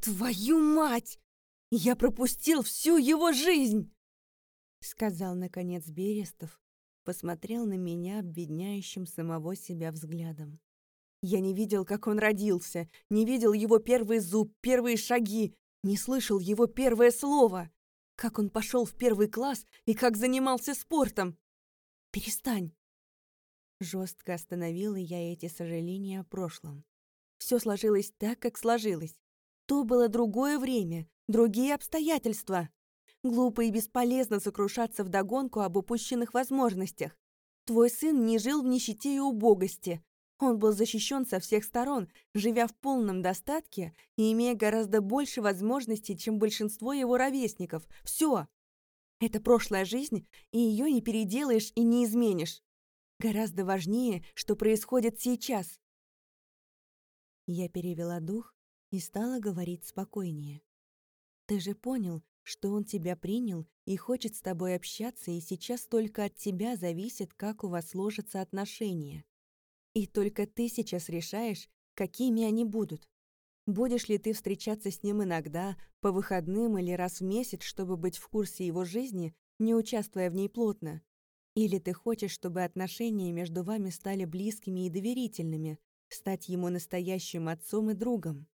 Твою мать! Я пропустил всю его жизнь!» Сказал, наконец, Берестов, посмотрел на меня обвиняющим самого себя взглядом. Я не видел, как он родился, не видел его первый зуб, первые шаги, не слышал его первое слово, как он пошел в первый класс и как занимался спортом. Перестань. Жестко остановила я эти сожаления о прошлом. Все сложилось так, как сложилось. То было другое время, другие обстоятельства. Глупо и бесполезно сокрушаться вдогонку об упущенных возможностях. Твой сын не жил в нищете и убогости. Он был защищен со всех сторон, живя в полном достатке и имея гораздо больше возможностей, чем большинство его ровесников. Все. Это прошлая жизнь, и ее не переделаешь и не изменишь. Гораздо важнее, что происходит сейчас. Я перевела дух и стала говорить спокойнее. Ты же понял, что он тебя принял и хочет с тобой общаться, и сейчас только от тебя зависит, как у вас сложатся отношения. И только ты сейчас решаешь, какими они будут. Будешь ли ты встречаться с ним иногда, по выходным или раз в месяц, чтобы быть в курсе его жизни, не участвуя в ней плотно? Или ты хочешь, чтобы отношения между вами стали близкими и доверительными, стать ему настоящим отцом и другом?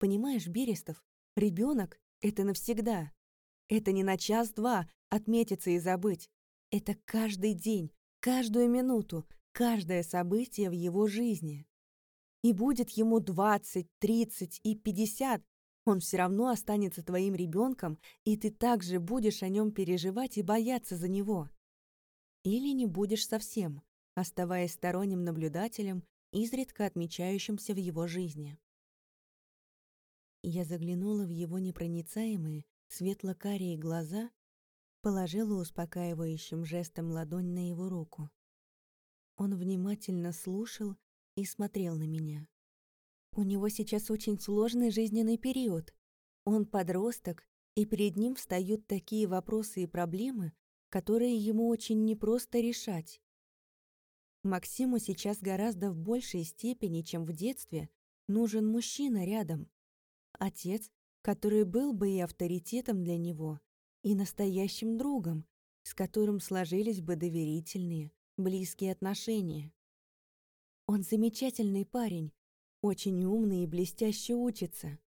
Понимаешь, Берестов, ребенок — это навсегда. Это не на час-два отметиться и забыть. Это каждый день, каждую минуту, каждое событие в его жизни. И будет ему 20, 30 и 50, он все равно останется твоим ребенком, и ты также будешь о нем переживать и бояться за него. Или не будешь совсем, оставаясь сторонним наблюдателем, изредка отмечающимся в его жизни. Я заглянула в его непроницаемые, светло-карие глаза, положила успокаивающим жестом ладонь на его руку. Он внимательно слушал и смотрел на меня. У него сейчас очень сложный жизненный период. Он подросток, и перед ним встают такие вопросы и проблемы, которые ему очень непросто решать. Максиму сейчас гораздо в большей степени, чем в детстве, нужен мужчина рядом. Отец, который был бы и авторитетом для него, и настоящим другом, с которым сложились бы доверительные, близкие отношения. Он замечательный парень, очень умный и блестяще учится,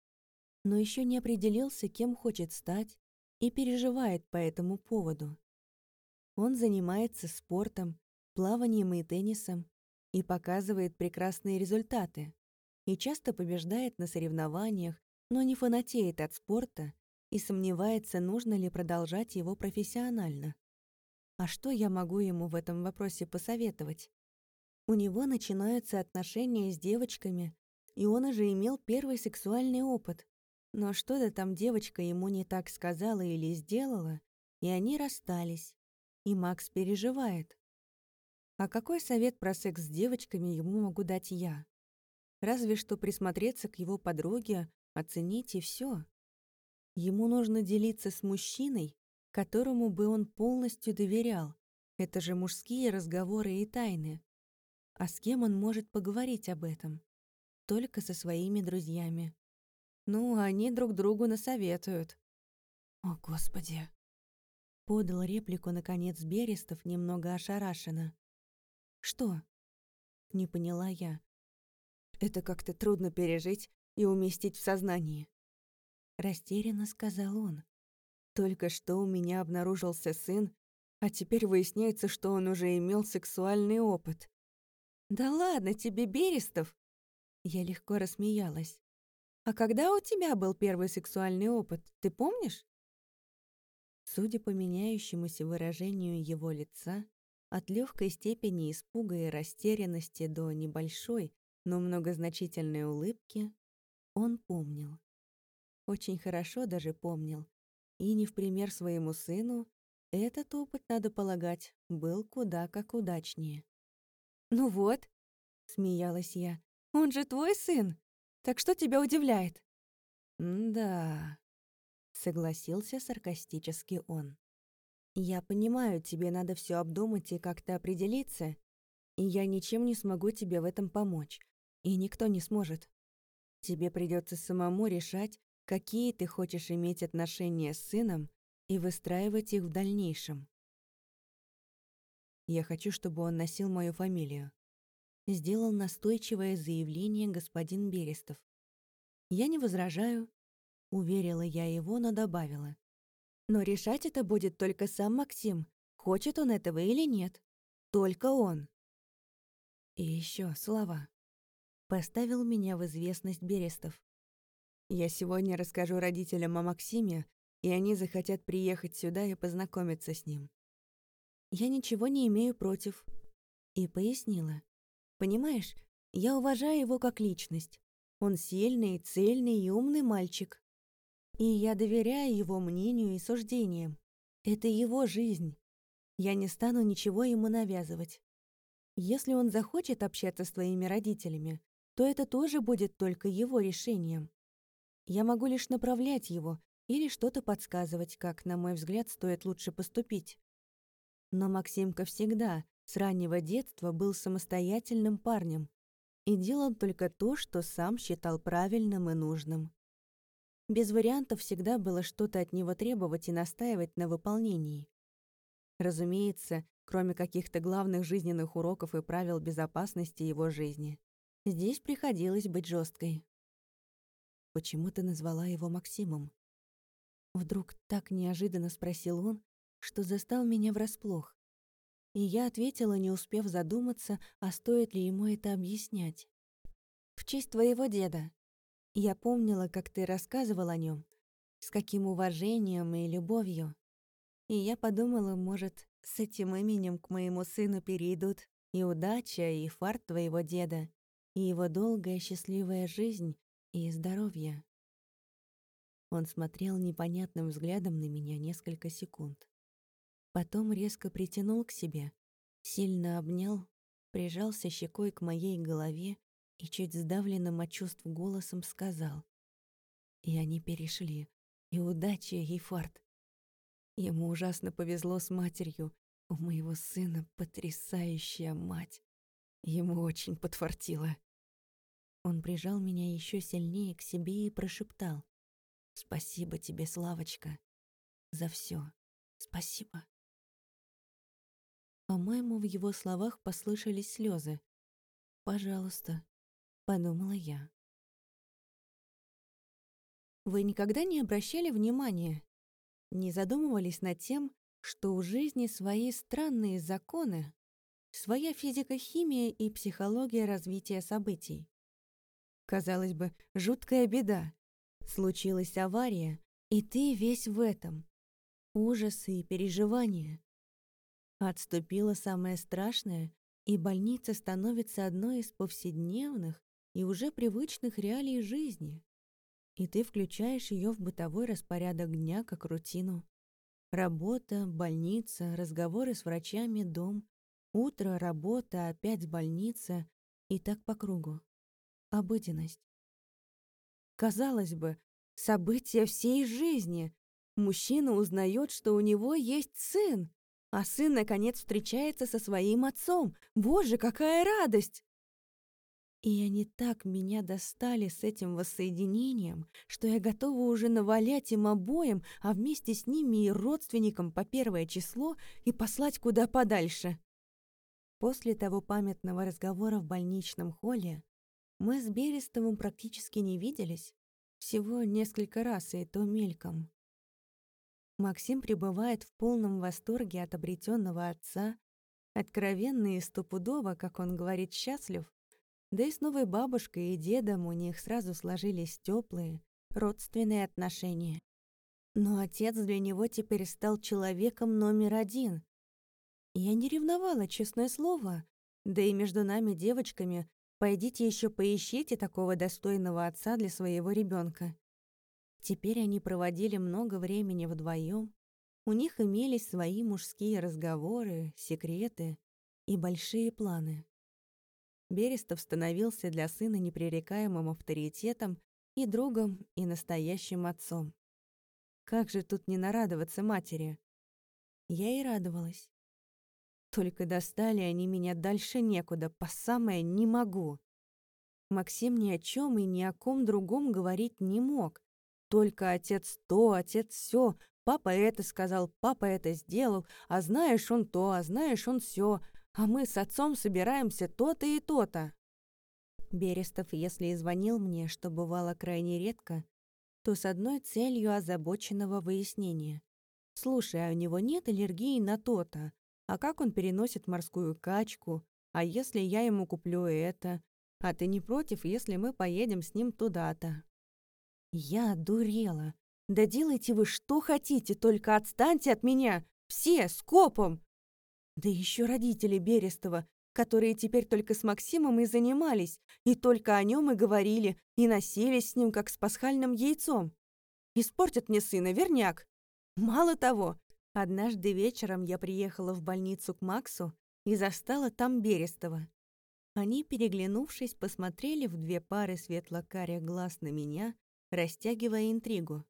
но еще не определился, кем хочет стать, и переживает по этому поводу. Он занимается спортом, плаванием и теннисом и показывает прекрасные результаты, и часто побеждает на соревнованиях, но не фанатеет от спорта и сомневается, нужно ли продолжать его профессионально. А что я могу ему в этом вопросе посоветовать? У него начинаются отношения с девочками, и он уже имел первый сексуальный опыт. Но что-то там девочка ему не так сказала или сделала, и они расстались. И Макс переживает. А какой совет про секс с девочками ему могу дать я? Разве что присмотреться к его подруге, оценить и все. Ему нужно делиться с мужчиной, которому бы он полностью доверял. Это же мужские разговоры и тайны. А с кем он может поговорить об этом? Только со своими друзьями. Ну, они друг другу насоветуют. О, Господи! Подал реплику, наконец, Берестов, немного ошарашенно. «Что?» Не поняла я. «Это как-то трудно пережить и уместить в сознании», растерянно сказал он. Только что у меня обнаружился сын, а теперь выясняется, что он уже имел сексуальный опыт. «Да ладно тебе, Берестов!» Я легко рассмеялась. «А когда у тебя был первый сексуальный опыт, ты помнишь?» Судя по меняющемуся выражению его лица, от легкой степени испуга и растерянности до небольшой, но многозначительной улыбки, он помнил. Очень хорошо даже помнил, и не в пример своему сыну, этот опыт, надо полагать, был куда как удачнее. «Ну вот», — смеялась я, — «он же твой сын. Так что тебя удивляет?» «Да», — согласился саркастически он. «Я понимаю, тебе надо все обдумать и как-то определиться, и я ничем не смогу тебе в этом помочь, и никто не сможет. Тебе придется самому решать, какие ты хочешь иметь отношения с сыном и выстраивать их в дальнейшем. Я хочу, чтобы он носил мою фамилию. Сделал настойчивое заявление господин Берестов. Я не возражаю, уверила я его, но добавила. Но решать это будет только сам Максим, хочет он этого или нет. Только он. И еще слова. Поставил меня в известность Берестов. Я сегодня расскажу родителям о Максиме, и они захотят приехать сюда и познакомиться с ним. Я ничего не имею против. И пояснила. Понимаешь, я уважаю его как личность. Он сильный, цельный и умный мальчик. И я доверяю его мнению и суждениям. Это его жизнь. Я не стану ничего ему навязывать. Если он захочет общаться с твоими родителями, то это тоже будет только его решением. Я могу лишь направлять его или что-то подсказывать, как, на мой взгляд, стоит лучше поступить. Но Максимка всегда, с раннего детства, был самостоятельным парнем и делал только то, что сам считал правильным и нужным. Без вариантов всегда было что-то от него требовать и настаивать на выполнении. Разумеется, кроме каких-то главных жизненных уроков и правил безопасности его жизни. Здесь приходилось быть жесткой. «Почему ты назвала его Максимом?» Вдруг так неожиданно спросил он, что застал меня врасплох. И я ответила, не успев задуматься, а стоит ли ему это объяснять. «В честь твоего деда. Я помнила, как ты рассказывал о нем, с каким уважением и любовью. И я подумала, может, с этим именем к моему сыну перейдут и удача, и фарт твоего деда, и его долгая счастливая жизнь, и здоровье. Он смотрел непонятным взглядом на меня несколько секунд. Потом резко притянул к себе, сильно обнял, прижался щекой к моей голове и чуть сдавленным от чувств голосом сказал. И они перешли, и удача, и фарт. Ему ужасно повезло с матерью. У моего сына потрясающая мать. Ему очень подфартило. Он прижал меня еще сильнее к себе и прошептал. «Спасибо тебе, Славочка, за все. Спасибо». По-моему, в его словах послышались слезы. «Пожалуйста», — подумала я. Вы никогда не обращали внимания не задумывались над тем, что у жизни свои странные законы, своя физико-химия и психология развития событий. Казалось бы, жуткая беда. Случилась авария, и ты весь в этом. Ужасы и переживания. Отступило самое страшное, и больница становится одной из повседневных и уже привычных реалий жизни и ты включаешь ее в бытовой распорядок дня как рутину. Работа, больница, разговоры с врачами, дом, утро, работа, опять больница и так по кругу. Обыденность. Казалось бы, события всей жизни. Мужчина узнает, что у него есть сын, а сын, наконец, встречается со своим отцом. Боже, какая радость! И они так меня достали с этим воссоединением, что я готова уже навалять им обоим, а вместе с ними и родственникам по первое число и послать куда подальше. После того памятного разговора в больничном холле мы с Берестовым практически не виделись, всего несколько раз и то мельком. Максим пребывает в полном восторге от обретенного отца, откровенно и стопудово, как он говорит, счастлив, да и с новой бабушкой и дедом у них сразу сложились теплые, родственные отношения. Но отец для него теперь стал человеком номер один. Я не ревновала, честное слово. Да и между нами, девочками, пойдите еще поищите такого достойного отца для своего ребенка. Теперь они проводили много времени вдвоем. У них имелись свои мужские разговоры, секреты и большие планы. Берестов становился для сына непререкаемым авторитетом и другом, и настоящим отцом. Как же тут не нарадоваться матери? Я и радовалась. Только достали они меня дальше некуда, по самое не могу. Максим ни о чем и ни о ком другом говорить не мог, Только отец то, отец все, папа это сказал, папа это сделал, а знаешь он то, а знаешь он все, а мы с отцом собираемся то-то и то-то. Берестов, если и звонил мне, что бывало крайне редко, то с одной целью озабоченного выяснения. «Слушай, а у него нет аллергии на то-то? А как он переносит морскую качку? А если я ему куплю это? А ты не против, если мы поедем с ним туда-то?» Я дурела. «Да делайте вы что хотите, только отстаньте от меня! Все, с копом!» Да еще родители Берестова, которые теперь только с Максимом и занимались, и только о нем и говорили, и носились с ним, как с пасхальным яйцом. Испортят мне сына, верняк. Мало того, однажды вечером я приехала в больницу к Максу и застала там Берестова. Они, переглянувшись, посмотрели в две пары светло-карих глаз на меня, растягивая интригу.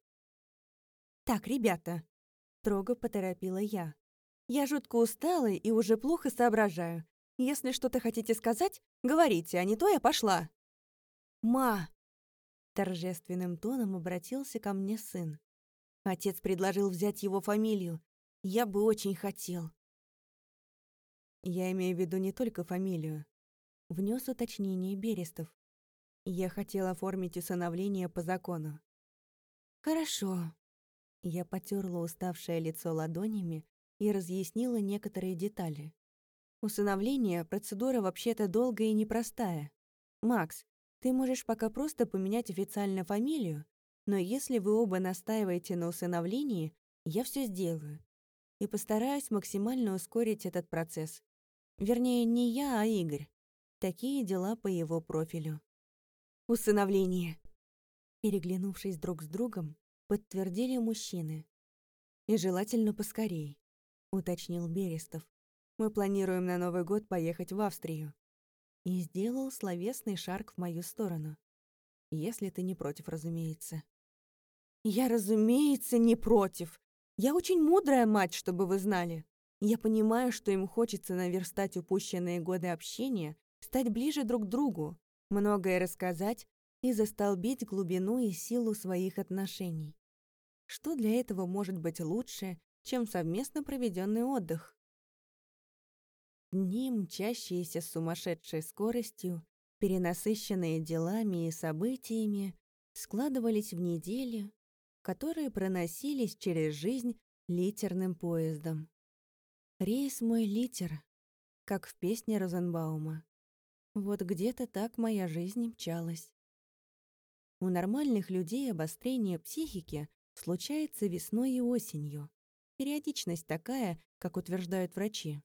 «Так, ребята», — строго поторопила я. «Я жутко устала и уже плохо соображаю. Если что-то хотите сказать, говорите, а не то я пошла». «Ма!» — торжественным тоном обратился ко мне сын. Отец предложил взять его фамилию. Я бы очень хотел. Я имею в виду не только фамилию. Внес уточнение Берестов. Я хотел оформить усыновление по закону. Хорошо. Я потерла уставшее лицо ладонями и разъяснила некоторые детали. Усыновление – процедура вообще-то долгая и непростая. Макс, ты можешь пока просто поменять официально фамилию, но если вы оба настаиваете на усыновлении, я все сделаю. И постараюсь максимально ускорить этот процесс. Вернее, не я, а Игорь. Такие дела по его профилю. Усыновление. Переглянувшись друг с другом, подтвердили мужчины. И желательно поскорей, уточнил Берестов. Мы планируем на Новый год поехать в Австрию. И сделал словесный шаг в мою сторону. Если ты не против, разумеется. Я, разумеется, не против. Я очень мудрая мать, чтобы вы знали. Я понимаю, что им хочется наверстать упущенные годы общения, стать ближе друг к другу, многое рассказать и застолбить глубину и силу своих отношений. Что для этого может быть лучше, чем совместно проведенный отдых? Дни, мчащиеся с сумасшедшей скоростью, перенасыщенные делами и событиями, складывались в недели, которые проносились через жизнь литерным поездом. Рейс мой литер, как в песне Розенбаума. Вот где-то так моя жизнь мчалась. У нормальных людей обострение психики случается весной и осенью. Периодичность такая, как утверждают врачи.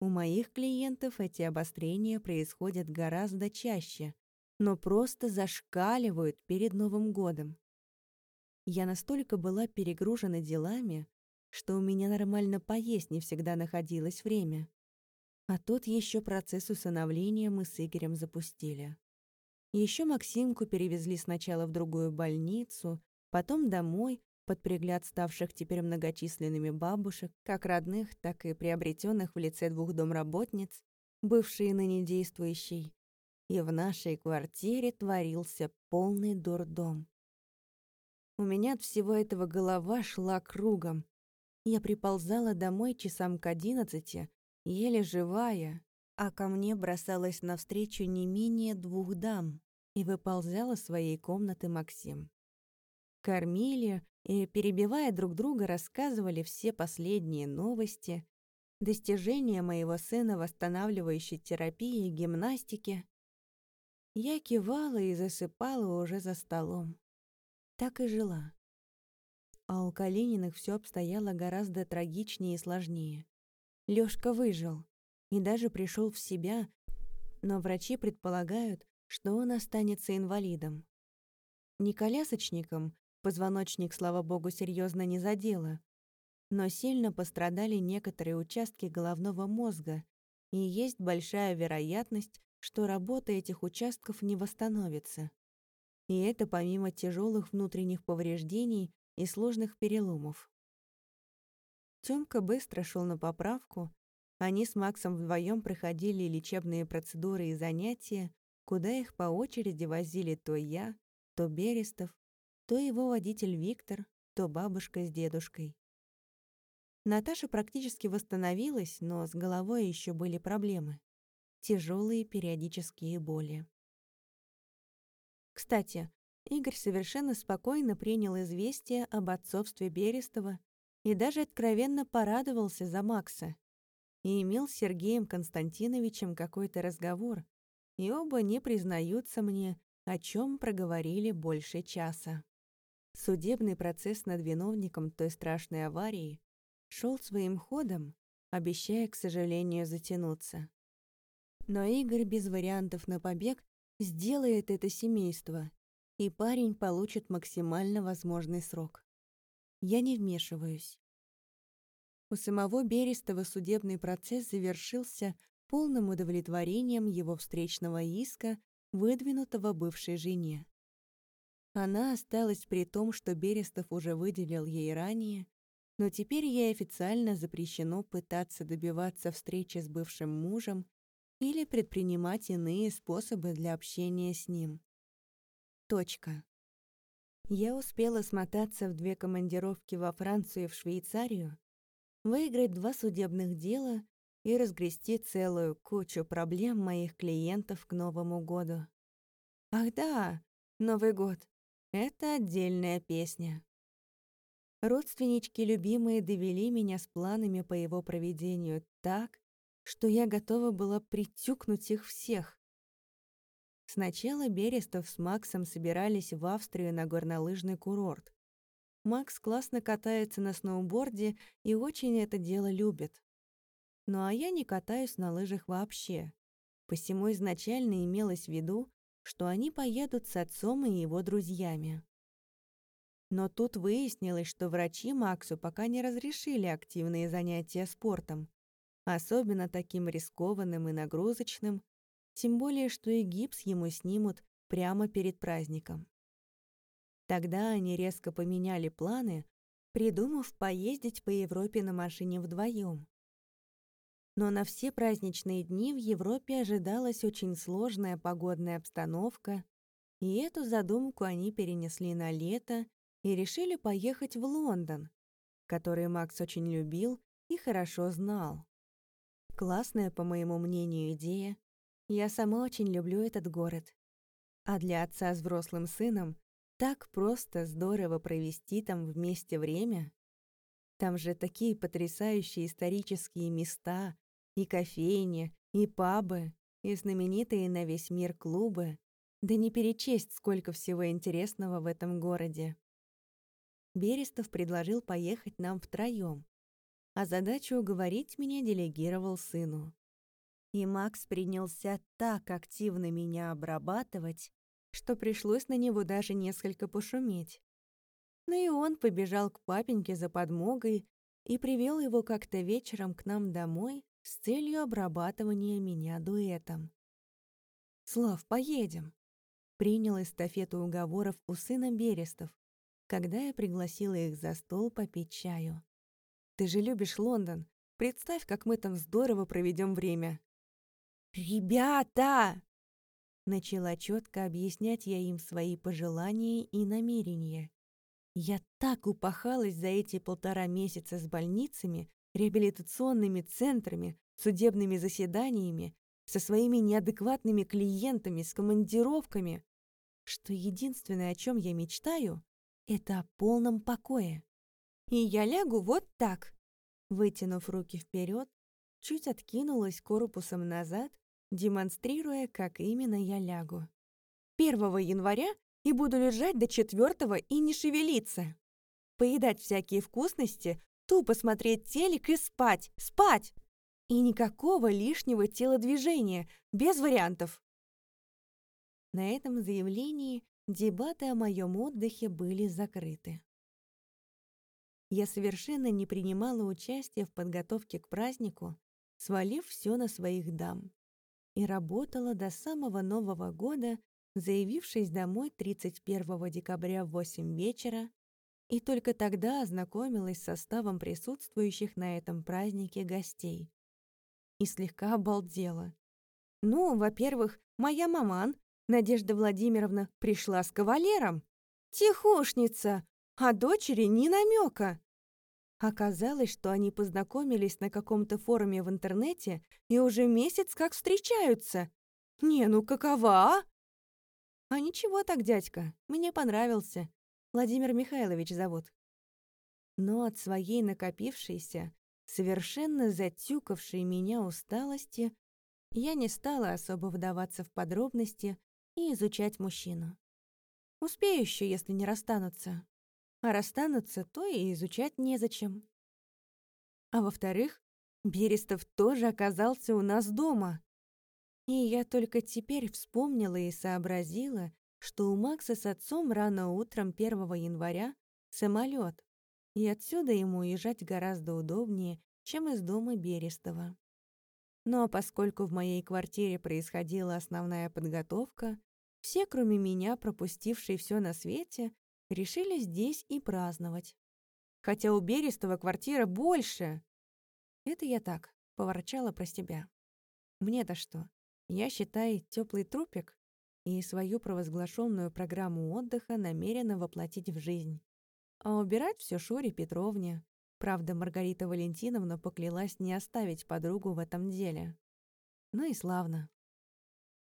У моих клиентов эти обострения происходят гораздо чаще, но просто зашкаливают перед Новым годом. Я настолько была перегружена делами, что у меня нормально поесть не всегда находилось время. А тут еще процесс усыновления мы с Игорем запустили. Еще Максимку перевезли сначала в другую больницу, потом домой, под пригляд ставших теперь многочисленными бабушек, как родных, так и приобретенных в лице двух домработниц, бывшие ныне действующей. И в нашей квартире творился полный дурдом. У меня от всего этого голова шла кругом. Я приползала домой часам к одиннадцати, еле живая, а ко мне бросалась навстречу не менее двух дам и выползала из своей комнаты Максим. Кормили, и, перебивая друг друга, рассказывали все последние новости, достижения моего сына восстанавливающей терапии и гимнастики. Я кивала и засыпала уже за столом. Так и жила. А у Калининых все обстояло гораздо трагичнее и сложнее. Лёшка выжил и даже пришел в себя, но врачи предполагают, что он останется инвалидом. Не колясочником, Позвоночник, слава богу, серьезно не задело. Но сильно пострадали некоторые участки головного мозга, и есть большая вероятность, что работа этих участков не восстановится. И это помимо тяжелых внутренних повреждений и сложных переломов. Тёмка быстро шел на поправку. Они с Максом вдвоем проходили лечебные процедуры и занятия, куда их по очереди возили то я, то Берестов, то его водитель Виктор, то бабушка с дедушкой. Наташа практически восстановилась, но с головой еще были проблемы. Тяжелые периодические боли. Кстати, Игорь совершенно спокойно принял известие об отцовстве Берестова и даже откровенно порадовался за Макса. И имел с Сергеем Константиновичем какой-то разговор, и оба не признаются мне, о чем проговорили больше часа. Судебный процесс над виновником той страшной аварии шел своим ходом, обещая, к сожалению, затянуться. Но Игорь без вариантов на побег сделает это семейство, и парень получит максимально возможный срок. Я не вмешиваюсь. У самого Берестова судебный процесс завершился полным удовлетворением его встречного иска, выдвинутого бывшей жене. Она осталась при том, что Берестов уже выделил ей ранее, но теперь ей официально запрещено пытаться добиваться встречи с бывшим мужем или предпринимать иные способы для общения с ним. Точка. Я успела смотаться в две командировки во Францию и в Швейцарию, выиграть два судебных дела и разгрести целую кучу проблем моих клиентов к Новому году. Ах да, Новый год — это отдельная песня. Родственнички любимые довели меня с планами по его проведению так, что я готова была притюкнуть их всех. Сначала Берестов с Максом собирались в Австрию на горнолыжный курорт. Макс классно катается на сноуборде и очень это дело любит. Ну а я не катаюсь на лыжах вообще. Посему изначально имелось в виду, что они поедут с отцом и его друзьями. Но тут выяснилось, что врачи Максу пока не разрешили активные занятия спортом, особенно таким рискованным и нагрузочным, тем более, что и гипс ему снимут прямо перед праздником. Тогда они резко поменяли планы, придумав поездить по Европе на машине вдвоем. Но на все праздничные дни в Европе ожидалась очень сложная погодная обстановка, и эту задумку они перенесли на лето и решили поехать в Лондон, который Макс очень любил и хорошо знал. Классная, по моему мнению, идея. Я сама очень люблю этот город. А для отца с взрослым сыном так просто здорово провести там вместе время. Там же такие потрясающие исторические места, и кофейни, и пабы, и знаменитые на весь мир клубы. Да не перечесть, сколько всего интересного в этом городе. Берестов предложил поехать нам втроём, а задачу уговорить меня делегировал сыну. И Макс принялся так активно меня обрабатывать, что пришлось на него даже несколько пошуметь. Но и он побежал к папеньке за подмогой и привел его как-то вечером к нам домой с целью обрабатывания меня дуэтом. «Слав, поедем!» Принял эстафету уговоров у сына Берестов, когда я пригласила их за стол попить чаю. Ты же любишь Лондон. Представь, как мы там здорово проведем время. «Ребята!» Начала четко объяснять я им свои пожелания и намерения. Я так упахалась за эти полтора месяца с больницами, реабилитационными центрами, судебными заседаниями, со своими неадекватными клиентами, с командировками, что единственное, о чем я мечтаю, это о полном покое. И я лягу вот так. Вытянув руки вперед, чуть откинулась корпусом назад, демонстрируя, как именно я лягу. 1 января и буду лежать до 4 и не шевелиться. Поедать всякие вкусности, тупо смотреть телек и спать, спать! И никакого лишнего телодвижения, без вариантов. На этом заявлении дебаты о моем отдыхе были закрыты я совершенно не принимала участия в подготовке к празднику, свалив все на своих дам. И работала до самого Нового года, заявившись домой 31 декабря в 8 вечера, и только тогда ознакомилась с составом присутствующих на этом празднике гостей. И слегка обалдела. Ну, во-первых, моя маман, Надежда Владимировна, пришла с кавалером. Тихушница, а дочери ни намека. Оказалось, что они познакомились на каком-то форуме в интернете и уже месяц как встречаются. Не, ну какова, а? Ничего так, дядька, мне понравился. Владимир Михайлович зовут. Но от своей накопившейся, совершенно затюкавшей меня усталости, я не стала особо вдаваться в подробности и изучать мужчину. Успею еще, если не расстанутся. А расстанутся, то и изучать незачем. А во-вторых, Берестов тоже оказался у нас дома. И я только теперь вспомнила и сообразила, что у Макса с отцом рано утром 1 января самолет, и отсюда ему уезжать гораздо удобнее, чем из дома Берестова. Но поскольку в моей квартире происходила основная подготовка, все, кроме меня, пропустившие все на свете, решили здесь и праздновать. Хотя у Берестова квартира больше. Это я так, поворчала про себя. Мне-то что? Я, считай, теплый трупик и свою провозглашенную программу отдыха намерена воплотить в жизнь. А убирать все Шуре Петровне. Правда, Маргарита Валентиновна поклялась не оставить подругу в этом деле. Ну и славно.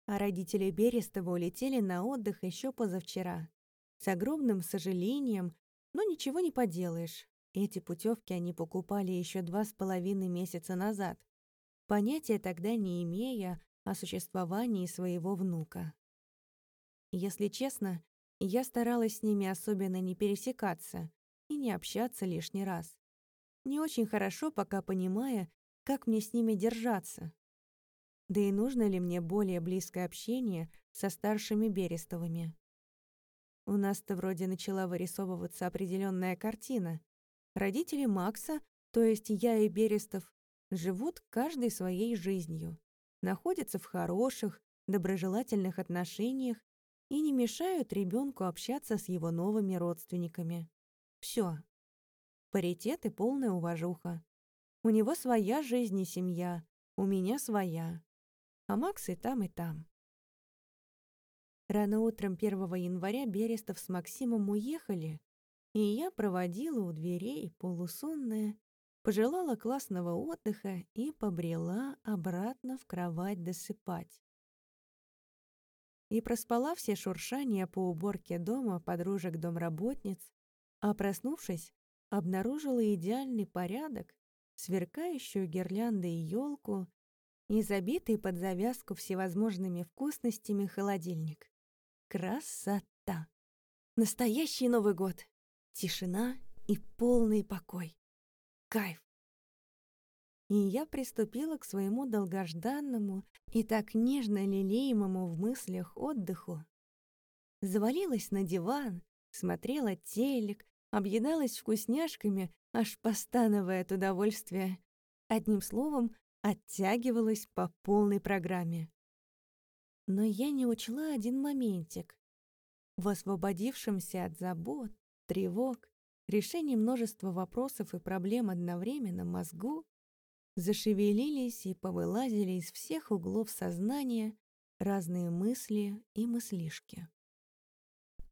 А родители Берестова улетели на отдых еще позавчера. С огромным сожалением, но ничего не поделаешь. Эти путевки они покупали еще два с половиной месяца назад, понятия тогда не имея о существовании своего внука. Если честно, я старалась с ними особенно не пересекаться и не общаться лишний раз. Не очень хорошо пока понимая, как мне с ними держаться. Да и нужно ли мне более близкое общение со старшими Берестовыми? У нас-то вроде начала вырисовываться определенная картина. Родители Макса, то есть я и Берестов, живут каждой своей жизнью, находятся в хороших, доброжелательных отношениях и не мешают ребенку общаться с его новыми родственниками. Все. Паритет и полная уважуха. У него своя жизнь и семья, у меня своя а Макс и там, и там. Рано утром 1 января Берестов с Максимом уехали, и я проводила у дверей полусонная, пожелала классного отдыха и побрела обратно в кровать досыпать. И проспала все шуршания по уборке дома подружек-домработниц, а проснувшись, обнаружила идеальный порядок, сверкающую гирляндой елку и забитый под завязку всевозможными вкусностями холодильник. Красота! Настоящий Новый год! Тишина и полный покой. Кайф! И я приступила к своему долгожданному и так нежно лелеемому в мыслях отдыху. Завалилась на диван, смотрела телек, объедалась вкусняшками, аж постановая от удовольствия. Одним словом, оттягивалась по полной программе. Но я не учла один моментик. В освободившемся от забот, тревог, решении множества вопросов и проблем одновременно мозгу зашевелились и повылазили из всех углов сознания разные мысли и мыслишки.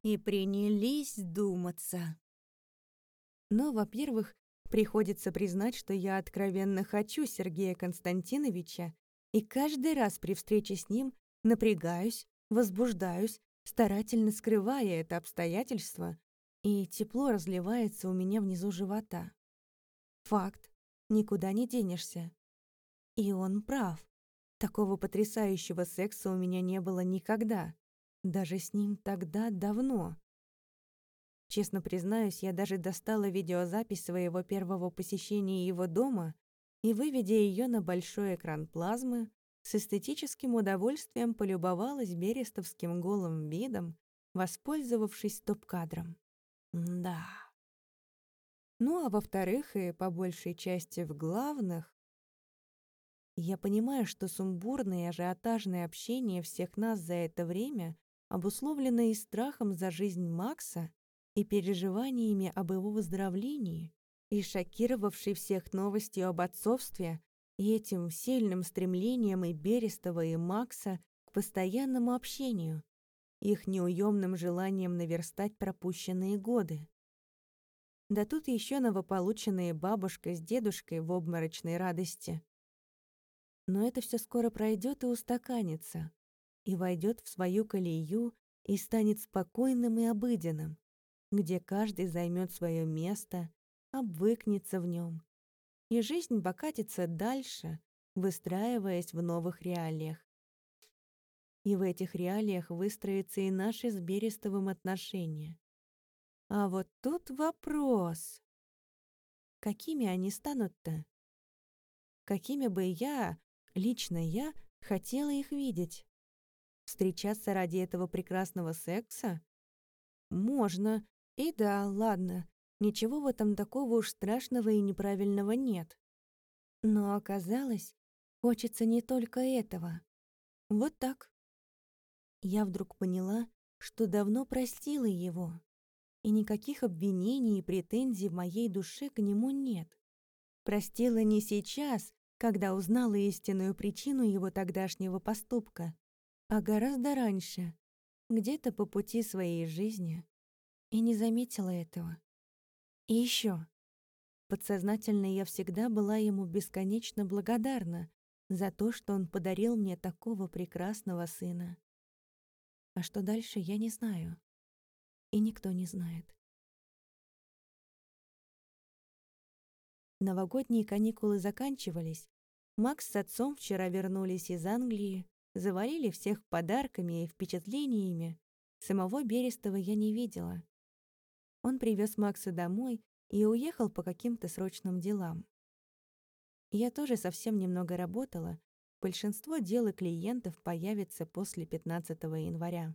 И принялись думаться. Но, во-первых, Приходится признать, что я откровенно хочу Сергея Константиновича, и каждый раз при встрече с ним напрягаюсь, возбуждаюсь, старательно скрывая это обстоятельство, и тепло разливается у меня внизу живота. Факт, никуда не денешься. И он прав. Такого потрясающего секса у меня не было никогда. Даже с ним тогда давно. Честно признаюсь, я даже достала видеозапись своего первого посещения его дома и, выведя ее на большой экран плазмы, с эстетическим удовольствием полюбовалась берестовским голым видом, воспользовавшись стоп-кадром. Да. Ну, а во-вторых, и по большей части в главных, я понимаю, что сумбурное и ажиотажное общение всех нас за это время обусловлено и страхом за жизнь Макса, и переживаниями об его выздоровлении, и шокировавшей всех новостью об отцовстве, и этим сильным стремлением и Берестова, и Макса к постоянному общению. их неуемным желанием наверстать пропущенные годы. Да тут еще новополученные бабушка с дедушкой в обморочной радости. Но это все скоро пройдет и устаканится, и войдет в свою колею и станет спокойным и обыденным, где каждый займет свое место, обвыкнется в нем, и жизнь покатится дальше, выстраиваясь в новых реалиях. И в этих реалиях выстроятся и наши с Берестовым отношения. А вот тут вопрос. Какими они станут-то? Какими бы я, лично я, хотела их видеть? Встречаться ради этого прекрасного секса? Можно. И да, ладно. Ничего в этом такого уж страшного и неправильного нет. Но оказалось, хочется не только этого. Вот так. Я вдруг поняла, что давно простила его и никаких обвинений и претензий в моей душе к нему нет. Простила не сейчас, когда узнала истинную причину его тогдашнего поступка, а гораздо раньше, где-то по пути своей жизни, и не заметила этого. И еще. Подсознательно я всегда была ему бесконечно благодарна за то, что он подарил мне такого прекрасного сына. А что дальше, я не знаю и никто не знает. Новогодние каникулы заканчивались. Макс с отцом вчера вернулись из Англии, завалили всех подарками и впечатлениями. Самого Берестова я не видела. Он привез Макса домой и уехал по каким-то срочным делам. Я тоже совсем немного работала. Большинство дел и клиентов появится после 15 января.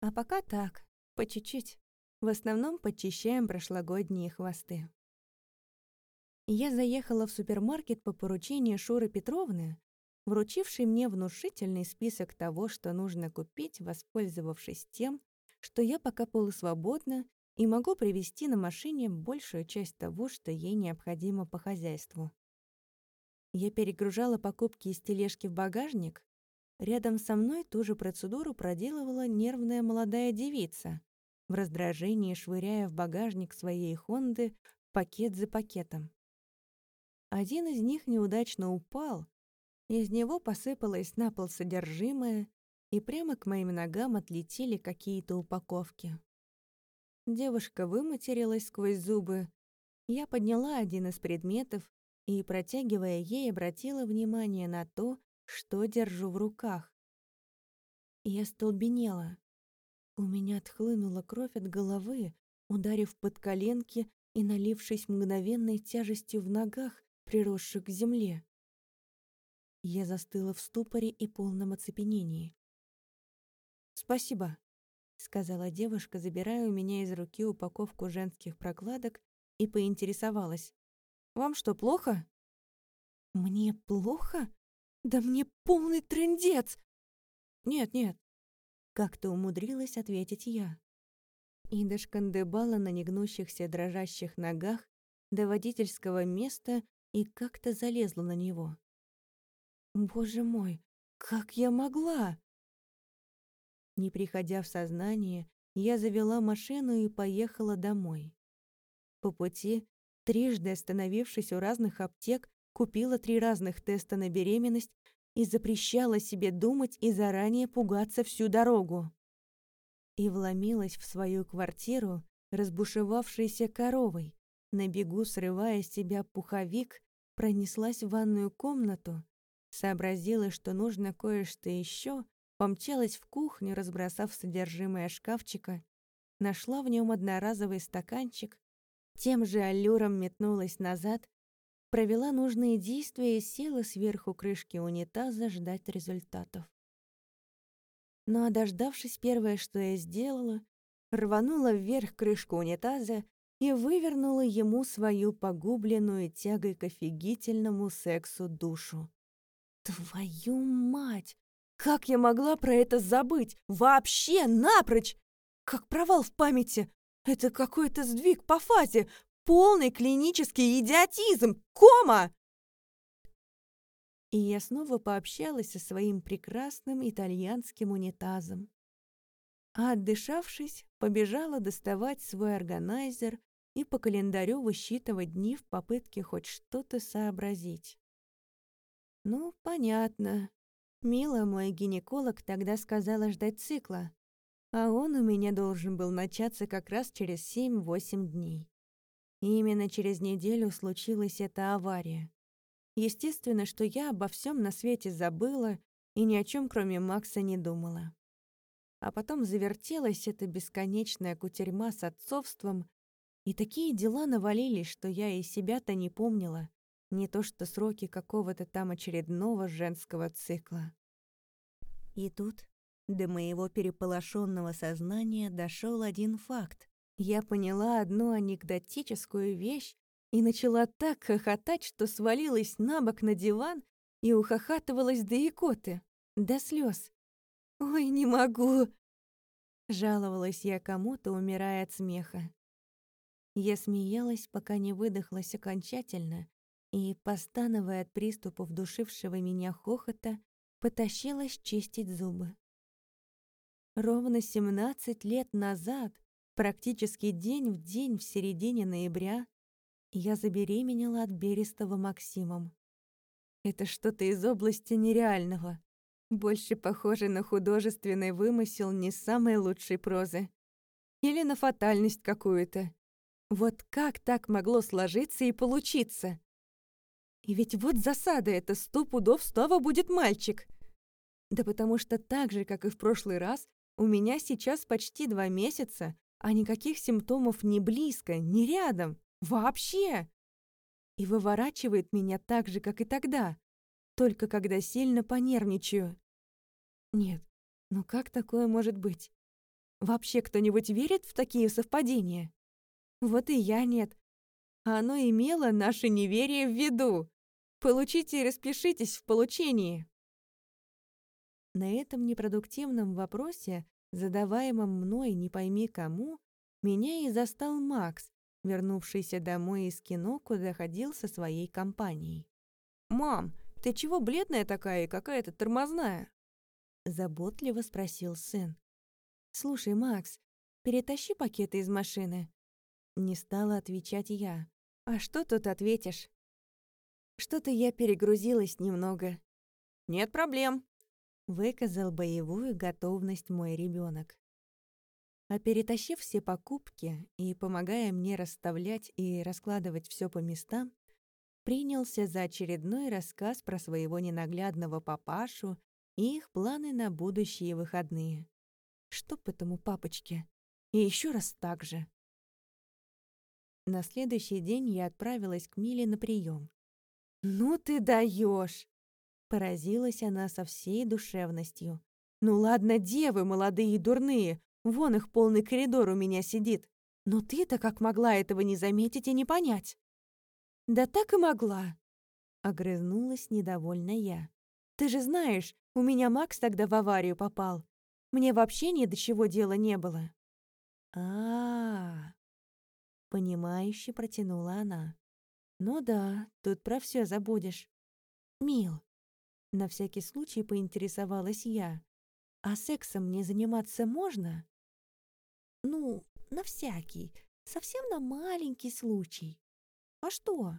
А пока так, по чуть-чуть. В основном подчищаем прошлогодние хвосты. Я заехала в супермаркет по поручению Шуры Петровны, вручившей мне внушительный список того, что нужно купить, воспользовавшись тем, что я пока полусвободна и могу привезти на машине большую часть того, что ей необходимо по хозяйству. Я перегружала покупки из тележки в багажник. Рядом со мной ту же процедуру проделывала нервная молодая девица, в раздражении швыряя в багажник своей «Хонды» пакет за пакетом. Один из них неудачно упал, из него посыпалось на пол содержимое, и прямо к моим ногам отлетели какие-то упаковки. Девушка выматерилась сквозь зубы. Я подняла один из предметов и, протягивая ей, обратила внимание на то, что держу в руках. Я столбенела. У меня отхлынула кровь от головы, ударив под коленки и налившись мгновенной тяжестью в ногах, приросших к земле. Я застыла в ступоре и полном оцепенении. «Спасибо», — сказала девушка, забирая у меня из руки упаковку женских прокладок и поинтересовалась. «Вам что, плохо?» «Мне плохо? Да мне полный трындец!» «Нет-нет, как-то умудрилась ответить я. И дошкандыбала на негнущихся дрожащих ногах до водительского места и как-то залезла на него. «Боже мой, как я могла?» Не приходя в сознание, я завела машину и поехала домой. По пути, трижды остановившись у разных аптек, купила три разных теста на беременность и запрещала себе думать и заранее пугаться всю дорогу. И вломилась в свою квартиру, разбушевавшейся коровой, на бегу срывая с себя пуховик, пронеслась в ванную комнату, сообразила, что нужно кое-что еще, помчалась в кухню, разбросав содержимое шкафчика, нашла в нем одноразовый стаканчик, тем же аллюром метнулась назад провела нужные действия и села сверху крышки унитаза ждать результатов. Ну а дождавшись, первое, что я сделала, рванула вверх крышку унитаза и вывернула ему свою погубленную тягой к офигительному сексу душу. Твою мать! Как я могла про это забыть? Вообще напрочь! Как провал в памяти! Это какой-то сдвиг по фазе, Полный клинический идиотизм! Кома!» И я снова пообщалась со своим прекрасным итальянским унитазом. а отдышавшись, побежала доставать свой органайзер и по календарю высчитывать дни в попытке хоть что-то сообразить. Ну, понятно. Мила, мой гинеколог, тогда сказала ждать цикла, а он у меня должен был начаться как раз через 7-8 дней. И именно через неделю случилась эта авария. Естественно, что я обо всем на свете забыла и ни о чем, кроме Макса, не думала. А потом завертелась эта бесконечная кутерьма с отцовством, и такие дела навалились, что я и себя-то не помнила, не то что сроки какого-то там очередного женского цикла. И тут до моего переполошенного сознания дошел один факт. Я поняла одну анекдотическую вещь и начала так хохотать, что свалилась на бок на диван и ухахатывалась до икоты, до слез. «Ой, не могу!» Жаловалась я кому-то, умирая от смеха. Я смеялась, пока не выдохлась окончательно, и, постановая от приступов душившего меня хохота, потащилась чистить зубы. Ровно 17 лет назад, практически день в день в середине ноября, я забеременела от Берестова Максимом. Это что-то из области нереального. Больше похоже на художественный вымысел не самой лучшей прозы. Или на фатальность какую-то. Вот как так могло сложиться и получиться? И ведь вот засада эта, сто пудов снова будет мальчик. Да потому что так же, как и в прошлый раз, у меня сейчас почти два месяца, а никаких симптомов ни близко, ни рядом. Вообще! И выворачивает меня так же, как и тогда, только когда сильно понервничаю. Нет, ну как такое может быть? Вообще кто-нибудь верит в такие совпадения? Вот и я нет. А оно имело наше неверие в виду. Получите и распишитесь в получении. На этом непродуктивном вопросе, задаваемом мной не пойми кому, меня и застал Макс, вернувшийся домой из кино, куда ходил со своей компанией. «Мам, ты чего бледная такая и какая-то тормозная?» Заботливо спросил сын. «Слушай, Макс, перетащи пакеты из машины. Не стала отвечать я. А что тут ответишь? Что-то я перегрузилась немного. Нет проблем. Выказал боевую готовность мой ребенок. А перетащив все покупки и помогая мне расставлять и раскладывать все по местам, принялся за очередной рассказ про своего ненаглядного папашу и их планы на будущие выходные. Чтоб этому папочке. И еще раз так же. На следующий день я отправилась к Миле на прием. «Ну ты даешь! Поразилась она со всей душевностью. «Ну ладно, девы молодые и дурные, вон их полный коридор у меня сидит. Но ты-то как могла этого не заметить и не понять?» «Да так и могла», — огрызнулась недовольна я. «Ты же знаешь, у меня Макс тогда в аварию попал. Мне вообще ни до чего дела не было». «А-а-а», Понимающе протянула она. «Ну да, тут про все забудешь». «Мил». На всякий случай поинтересовалась я. «А сексом не заниматься можно?» «Ну, на всякий. Совсем на маленький случай. А что?»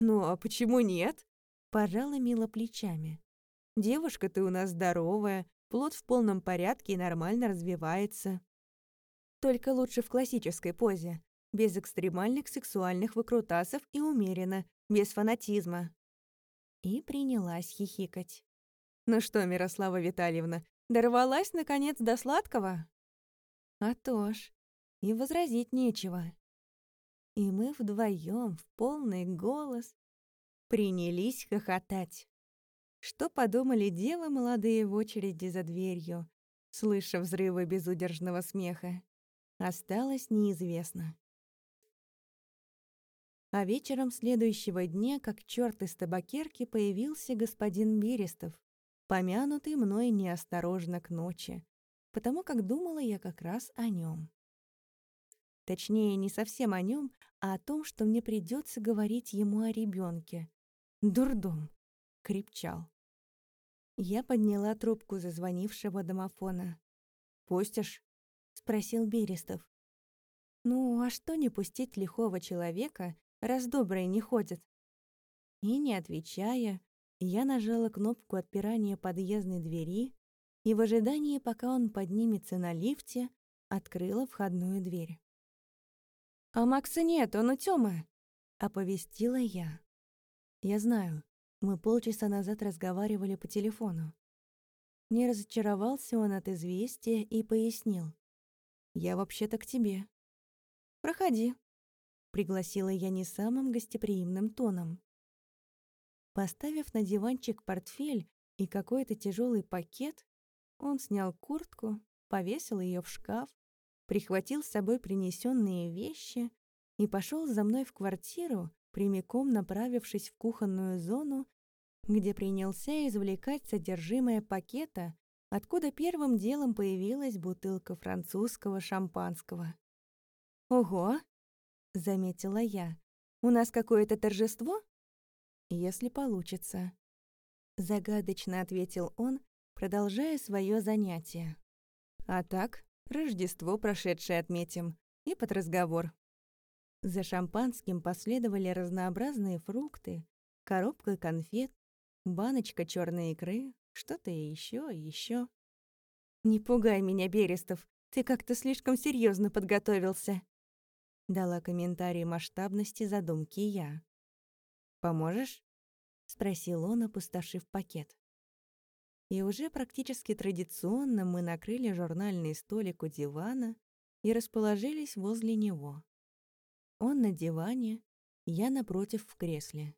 «Ну, а почему нет?» Пожала Мила плечами. «Девушка ты у нас здоровая, плод в полном порядке и нормально развивается. Только лучше в классической позе, без экстремальных сексуальных выкрутасов и умеренно, без фанатизма. И принялась хихикать. «Ну что, Мирослава Витальевна, дорвалась, наконец, до сладкого?» «А то ж, и возразить нечего». И мы вдвоем в полный голос принялись хохотать. Что подумали девы молодые в очереди за дверью, слыша взрывы безудержного смеха? осталось неизвестно. А вечером следующего дня, как черт из табакерки, появился господин Берестов, помянутый мной неосторожно к ночи, потому как думала я как раз о нем. Точнее, не совсем о нем, а о том, что мне придется говорить ему о ребенке. «Дурдом!» — крепчал. Я подняла трубку зазвонившего домофона. Пустишь?» — спросил Берестов. «Ну, а что не пустить лихого человека, раз добрые не ходят?» И, не отвечая, я нажала кнопку отпирания подъездной двери и в ожидании, пока он поднимется на лифте, открыла входную дверь. «А Макса нет, он у Тёмы», — оповестила я. «Я знаю, мы полчаса назад разговаривали по телефону. Не разочаровался он от известия и пояснил. «Я вообще-то к тебе». «Проходи», — пригласила я не самым гостеприимным тоном. Поставив на диванчик портфель и какой-то тяжелый пакет, он снял куртку, повесил ее в шкаф, прихватил с собой принесенные вещи и пошел за мной в квартиру, прямиком направившись в кухонную зону, где принялся извлекать содержимое пакета, откуда первым делом появилась бутылка французского шампанского. «Ого!» — заметила я. «У нас какое-то торжество?» «Если получится», — загадочно ответил он, продолжая свое занятие. «А так, Рождество прошедшее отметим и под разговор». За шампанским последовали разнообразные фрукты, коробка конфет, баночка черной икры, что-то еще и еще. «Не пугай меня, Берестов, ты как-то слишком серьезно подготовился», дала комментарий масштабности задумки я. «Поможешь?» — спросил он, опустошив пакет. И уже практически традиционно мы накрыли журнальный столик у дивана и расположились возле него. Он на диване, я напротив в кресле.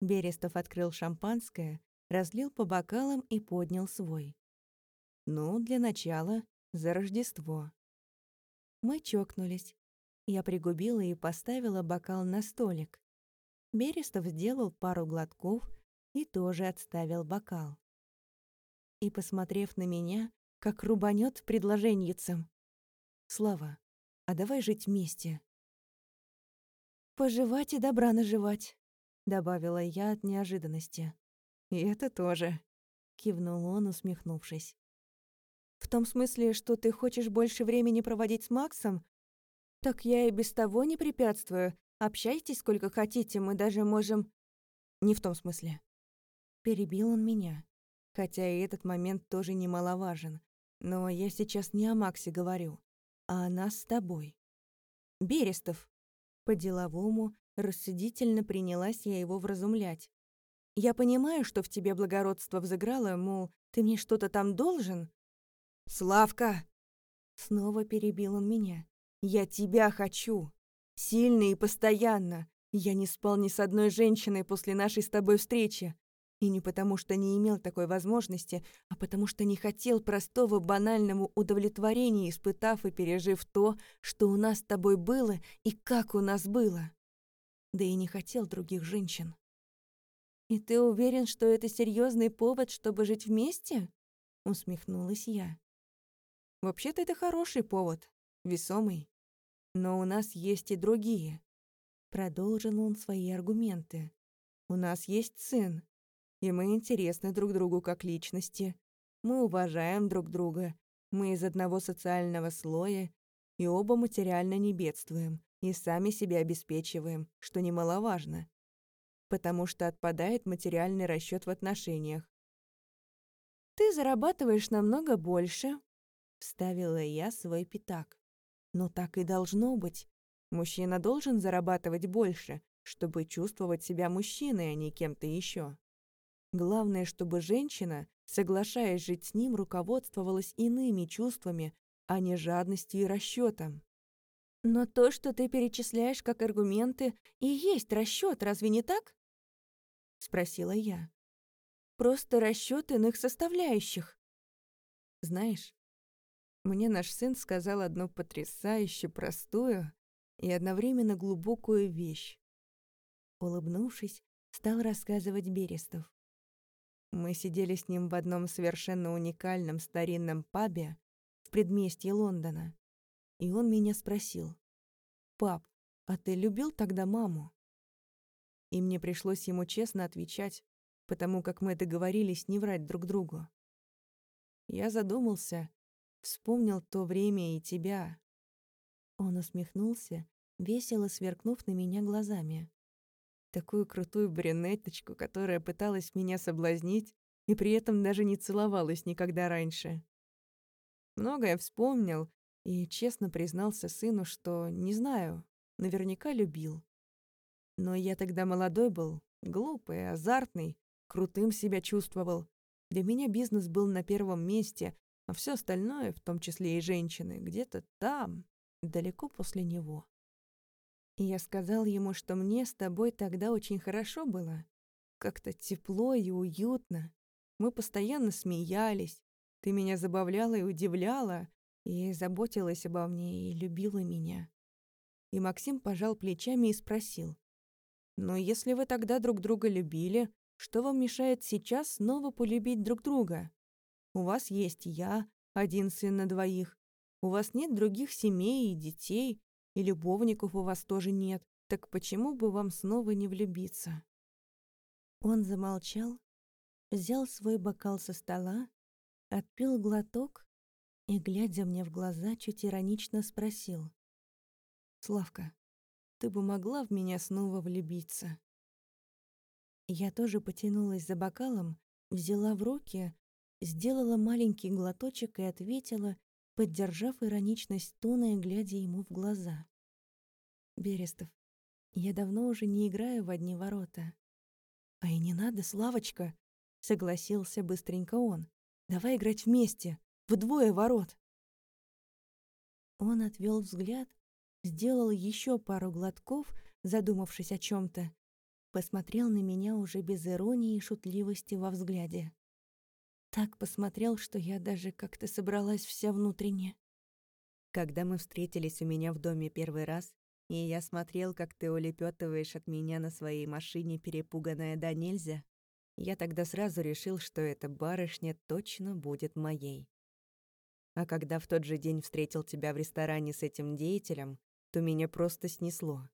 Берестов открыл шампанское, разлил по бокалам и поднял свой. Ну, для начала, за Рождество. Мы чокнулись. Я пригубила и поставила бокал на столик. Берестов сделал пару глотков и тоже отставил бокал. И, посмотрев на меня, как рубанет предложеньицем. «Слава, а давай жить вместе». «Поживать и добра наживать», — добавила я от неожиданности. «И это тоже», — кивнул он, усмехнувшись. «В том смысле, что ты хочешь больше времени проводить с Максом? Так я и без того не препятствую. Общайтесь сколько хотите, мы даже можем...» «Не в том смысле». Перебил он меня. Хотя и этот момент тоже немаловажен. Но я сейчас не о Максе говорю, а о нас с тобой. Берестов. По-деловому Рассудительно принялась я его вразумлять. «Я понимаю, что в тебе благородство взыграло, мол, ты мне что-то там должен?» «Славка!» Снова перебил он меня. «Я тебя хочу! Сильно и постоянно! Я не спал ни с одной женщиной после нашей с тобой встречи. И не потому, что не имел такой возможности, а потому что не хотел простого банальному удовлетворения, испытав и пережив то, что у нас с тобой было и как у нас было да и не хотел других женщин. «И ты уверен, что это серьезный повод, чтобы жить вместе?» — усмехнулась я. «Вообще-то это хороший повод, весомый. Но у нас есть и другие». Продолжил он свои аргументы. «У нас есть сын, и мы интересны друг другу как личности. Мы уважаем друг друга, мы из одного социального слоя и оба материально не бедствуем и сами себя обеспечиваем, что немаловажно, потому что отпадает материальный расчет в отношениях. «Ты зарабатываешь намного больше», — вставила я свой пятак. «Но так и должно быть. Мужчина должен зарабатывать больше, чтобы чувствовать себя мужчиной, а не кем-то еще. Главное, чтобы женщина, соглашаясь жить с ним, руководствовалась иными чувствами, а не жадностью и расчетом. Но то, что ты перечисляешь как аргументы, и есть расчет, разве не так? Спросила я. Просто расчет иных составляющих. Знаешь, мне наш сын сказал одну потрясающе простую и одновременно глубокую вещь. Улыбнувшись, стал рассказывать Берестов. Мы сидели с ним в одном совершенно уникальном старинном пабе в предместье Лондона. И он меня спросил, «Пап, а ты любил тогда маму?» И мне пришлось ему честно отвечать, потому как мы договорились не врать друг другу. Я задумался, Вспомнил то время и тебя». Он усмехнулся, весело сверкнув на меня глазами. Такую крутую брюнеточку, которая пыталась меня соблазнить и при этом даже не целовалась никогда раньше. Многое вспомнил и честно признался сыну, что, не знаю, наверняка любил. Но я тогда молодой был, глупый, азартный, крутым себя чувствовал. Для меня бизнес был на первом месте, а все остальное, в том числе и женщины, где-то там, далеко после него. И я сказал ему, что мне с тобой тогда очень хорошо было. Как-то тепло и уютно. Мы постоянно смеялись. Ты меня забавляла и удивляла, и заботилась обо мне, и любила меня. И Максим пожал плечами и спросил. «Но если вы тогда друг друга любили, что вам мешает сейчас снова полюбить друг друга? У вас есть я, один сын на двоих. У вас нет других семей и детей, и любовников у вас тоже нет. Так почему бы вам снова не влюбиться?» Он замолчал, взял свой бокал со стола, отпил глоток и, глядя мне в глаза, чуть иронично спросил. «Славка, ты бы могла в меня снова влюбиться?» Я тоже потянулась за бокалом, взяла в руки, сделала маленький глоточек и ответила, поддержав ироничность тона и глядя ему в глаза. «Берестов, я давно уже не играю в одни ворота». «А и не надо, Славочка!» — согласился быстренько он. «Давай играть вместе, вдвое ворот!» Он отвел взгляд, сделал еще пару глотков, задумавшись о чем то посмотрел на меня уже без иронии и шутливости во взгляде. Так посмотрел, что я даже как-то собралась вся внутренне. Когда мы встретились у меня в доме первый раз, и я смотрел, как ты улепетываешь от меня на своей машине, перепуганная до нельзя, я тогда сразу решил, что эта барышня точно будет моей. А когда в тот же день встретил тебя в ресторане с этим деятелем, то меня просто снесло.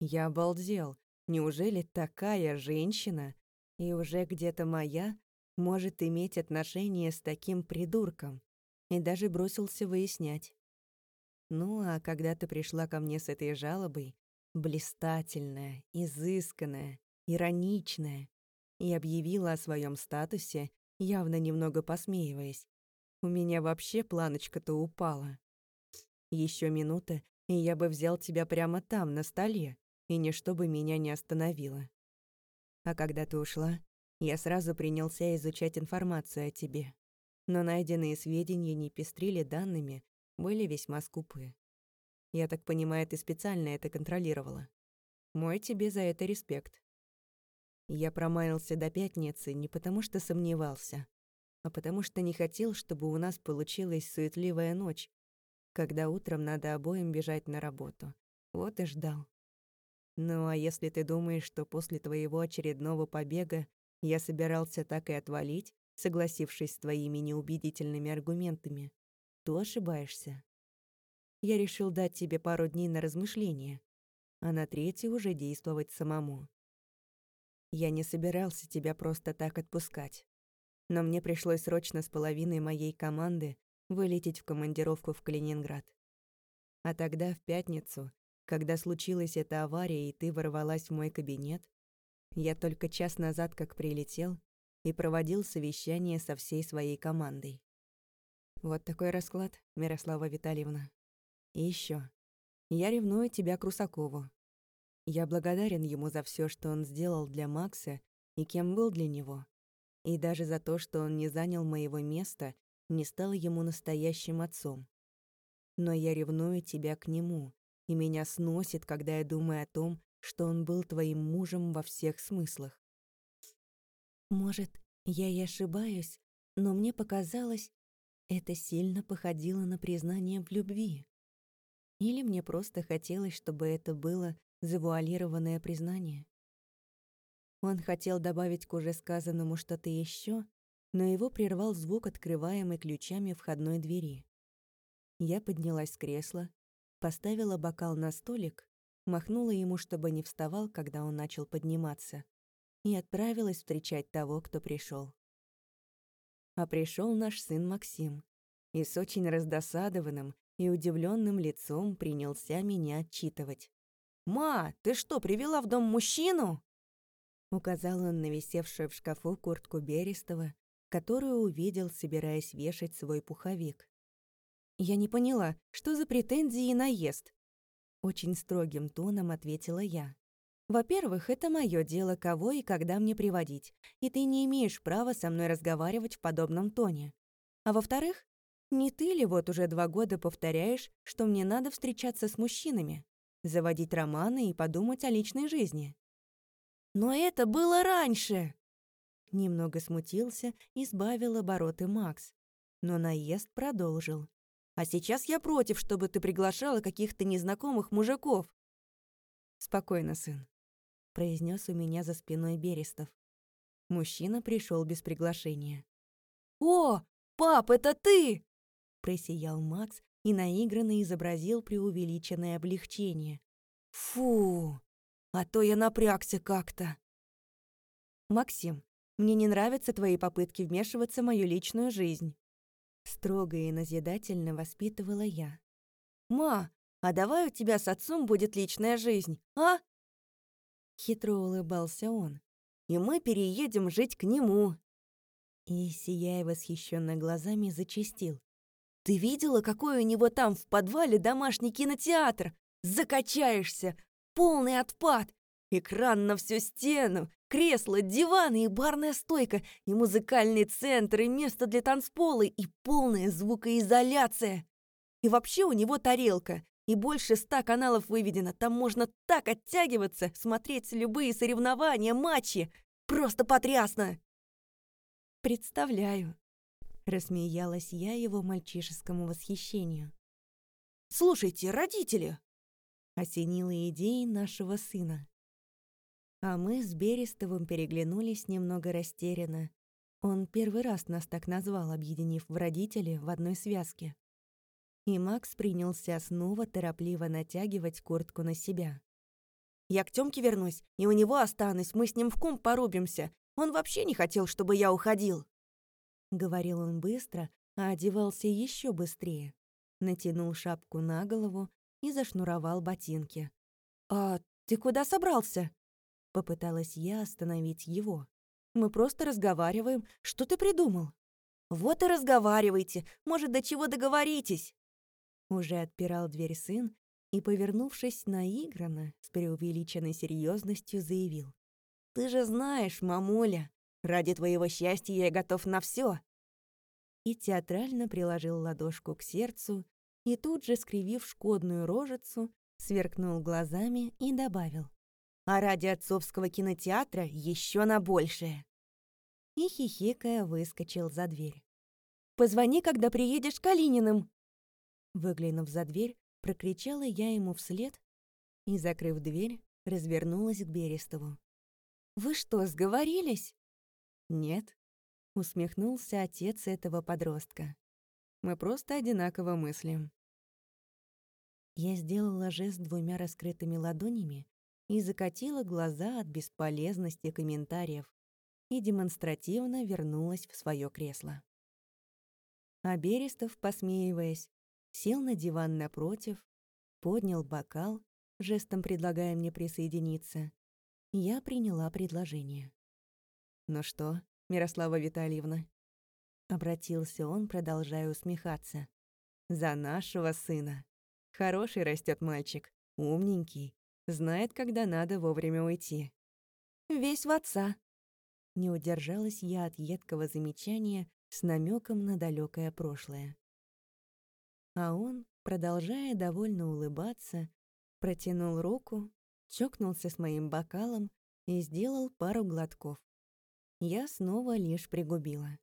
Я обалдел. Неужели такая женщина, и уже где-то моя, может иметь отношение с таким придурком, и даже бросился выяснять. Ну, а когда ты пришла ко мне с этой жалобой, блистательная, изысканная, ироничная, и объявила о своем статусе, явно немного посмеиваясь, у меня вообще планочка-то упала. Еще минута, и я бы взял тебя прямо там, на столе, и ничто бы меня не остановило. А когда ты ушла, я сразу принялся изучать информацию о тебе. Но найденные сведения не пестрили данными, были весьма скупы. Я так понимаю, ты специально это контролировала. Мой тебе за это респект. Я промаялся до пятницы не потому, что сомневался, а потому что не хотел, чтобы у нас получилась суетливая ночь, когда утром надо обоим бежать на работу. Вот и ждал. Ну а если ты думаешь, что после твоего очередного побега я собирался так и отвалить, согласившись с твоими неубедительными аргументами. То ошибаешься. Я решил дать тебе пару дней на размышление, а на третий уже действовать самому. Я не собирался тебя просто так отпускать, но мне пришлось срочно с половиной моей команды вылететь в командировку в Калининград. А тогда, в пятницу, когда случилась эта авария и ты ворвалась в мой кабинет, я только час назад как прилетел и проводил совещание со всей своей командой. Вот такой расклад, Мирослава Витальевна. И еще. Я ревную тебя к Русакову. Я благодарен ему за все, что он сделал для Макса и кем был для него. И даже за то, что он не занял моего места, не стал ему настоящим отцом. Но я ревную тебя к нему, и меня сносит, когда я думаю о том, что он был твоим мужем во всех смыслах. Может, я и ошибаюсь, но мне показалось, это сильно походило на признание в любви. Или мне просто хотелось, чтобы это было завуалированное признание. Он хотел добавить к уже сказанному что-то еще, но его прервал звук открываемой ключами входной двери. Я поднялась с кресла, поставила бокал на столик махнула ему, чтобы не вставал, когда он начал подниматься, и отправилась встречать того, кто пришел. А пришел наш сын Максим, и с очень раздосадованным и удивленным лицом принялся меня отчитывать. «Ма, ты что, привела в дом мужчину?» Указал он на висевшую в шкафу куртку Берестова, которую увидел, собираясь вешать свой пуховик. «Я не поняла, что за претензии и наезд?» Очень строгим тоном ответила я. «Во-первых, это мое дело, кого и когда мне приводить, и ты не имеешь права со мной разговаривать в подобном тоне. А во-вторых, не ты ли вот уже два года повторяешь, что мне надо встречаться с мужчинами, заводить романы и подумать о личной жизни?» «Но это было раньше!» Немного смутился и сбавил обороты Макс. Но наезд продолжил. «А сейчас я против, чтобы ты приглашала каких-то незнакомых мужиков». «Спокойно, сын», — произнес у меня за спиной Берестов. Мужчина пришел без приглашения. «О, пап, это ты!» — просиял Макс и наигранно изобразил преувеличенное облегчение. «Фу, а то я напрягся как-то». «Максим, мне не нравятся твои попытки вмешиваться в мою личную жизнь». Строго и назидательно воспитывала я. «Ма, а давай у тебя с отцом будет личная жизнь, а?» Хитро улыбался он. «И мы переедем жить к нему». И, сияя восхищенно глазами, зачастил. «Ты видела, какой у него там в подвале домашний кинотеатр? Закачаешься! Полный отпад! Экран на всю стену, кресло, диваны и барная стойка, и музыкальный центр, и место для танцпола, и полная звукоизоляция. И вообще у него тарелка, и больше ста каналов выведено. Там можно так оттягиваться, смотреть любые соревнования, матчи. Просто потрясно!» «Представляю», — рассмеялась я его мальчишескому восхищению. «Слушайте, родители!» — осенила идеей нашего сына. А мы с Берестовым переглянулись немного растерянно. Он первый раз нас так назвал, объединив в родители в одной связке. И Макс принялся снова торопливо натягивать куртку на себя. «Я к Тёмке вернусь, и у него останусь, мы с ним в ком порубимся. Он вообще не хотел, чтобы я уходил». Говорил он быстро, а одевался еще быстрее. Натянул шапку на голову и зашнуровал ботинки. «А ты куда собрался?» Попыталась я остановить его. «Мы просто разговариваем. Что ты придумал?» «Вот и разговаривайте. Может, до чего договоритесь?» Уже отпирал дверь сын и, повернувшись наигранно, с преувеличенной серьезностью заявил. «Ты же знаешь, мамуля, ради твоего счастья я готов на все. И театрально приложил ладошку к сердцу и тут же, скривив шкодную рожицу, сверкнул глазами и добавил а ради отцовского кинотеатра еще на большее. И хихикая выскочил за дверь. «Позвони, когда приедешь к Калининым!» Выглянув за дверь, прокричала я ему вслед и, закрыв дверь, развернулась к Берестову. «Вы что, сговорились?» «Нет», — усмехнулся отец этого подростка. «Мы просто одинаково мыслим». Я сделала жест двумя раскрытыми ладонями и закатила глаза от бесполезности комментариев и демонстративно вернулась в свое кресло. А Берестов, посмеиваясь, сел на диван напротив, поднял бокал, жестом предлагая мне присоединиться. Я приняла предложение. «Ну что, Мирослава Витальевна?» Обратился он, продолжая усмехаться. «За нашего сына. Хороший растет мальчик, умненький, Знает, когда надо вовремя уйти. Весь в отца. Не удержалась я от едкого замечания с намеком на далекое прошлое. А он, продолжая довольно улыбаться, протянул руку, чокнулся с моим бокалом и сделал пару глотков. Я снова лишь пригубила.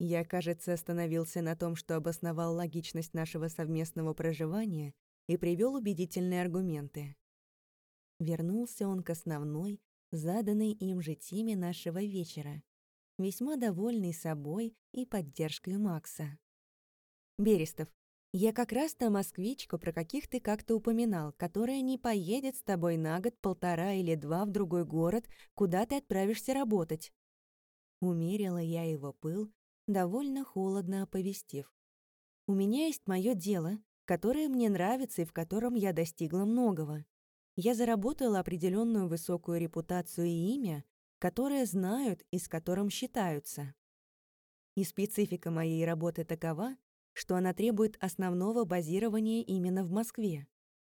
Я, кажется, остановился на том, что обосновал логичность нашего совместного проживания и привел убедительные аргументы. Вернулся он к основной, заданной им же теме нашего вечера, весьма довольный собой и поддержкой Макса. «Берестов, я как раз та москвичка, про каких ты как-то упоминал, которая не поедет с тобой на год, полтора или два в другой город, куда ты отправишься работать». Умерила я его пыл довольно холодно оповестив. «У меня есть мое дело, которое мне нравится и в котором я достигла многого. Я заработала определенную высокую репутацию и имя, которое знают и с которым считаются. И специфика моей работы такова, что она требует основного базирования именно в Москве.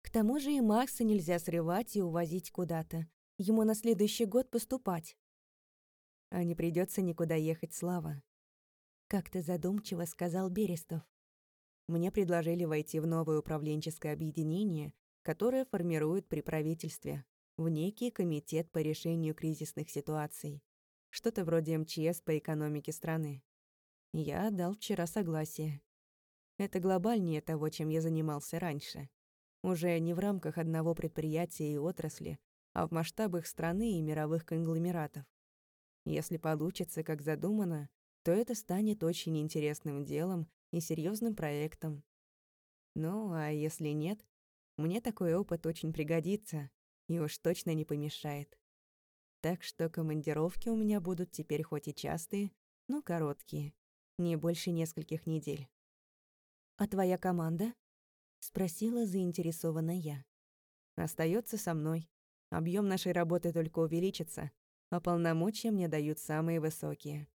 К тому же и Макса нельзя срывать и увозить куда-то. Ему на следующий год поступать. А не придется никуда ехать, Слава. Как-то задумчиво сказал Берестов. Мне предложили войти в новое управленческое объединение, которое формирует при правительстве, в некий комитет по решению кризисных ситуаций. Что-то вроде МЧС по экономике страны. Я дал вчера согласие. Это глобальнее того, чем я занимался раньше. Уже не в рамках одного предприятия и отрасли, а в масштабах страны и мировых конгломератов. Если получится, как задумано, то это станет очень интересным делом и серьезным проектом. Ну, а если нет, мне такой опыт очень пригодится и уж точно не помешает. Так что командировки у меня будут теперь хоть и частые, но короткие, не больше нескольких недель. «А твоя команда?» — спросила заинтересованная я. Остается со мной. Объем нашей работы только увеличится, а полномочия мне дают самые высокие.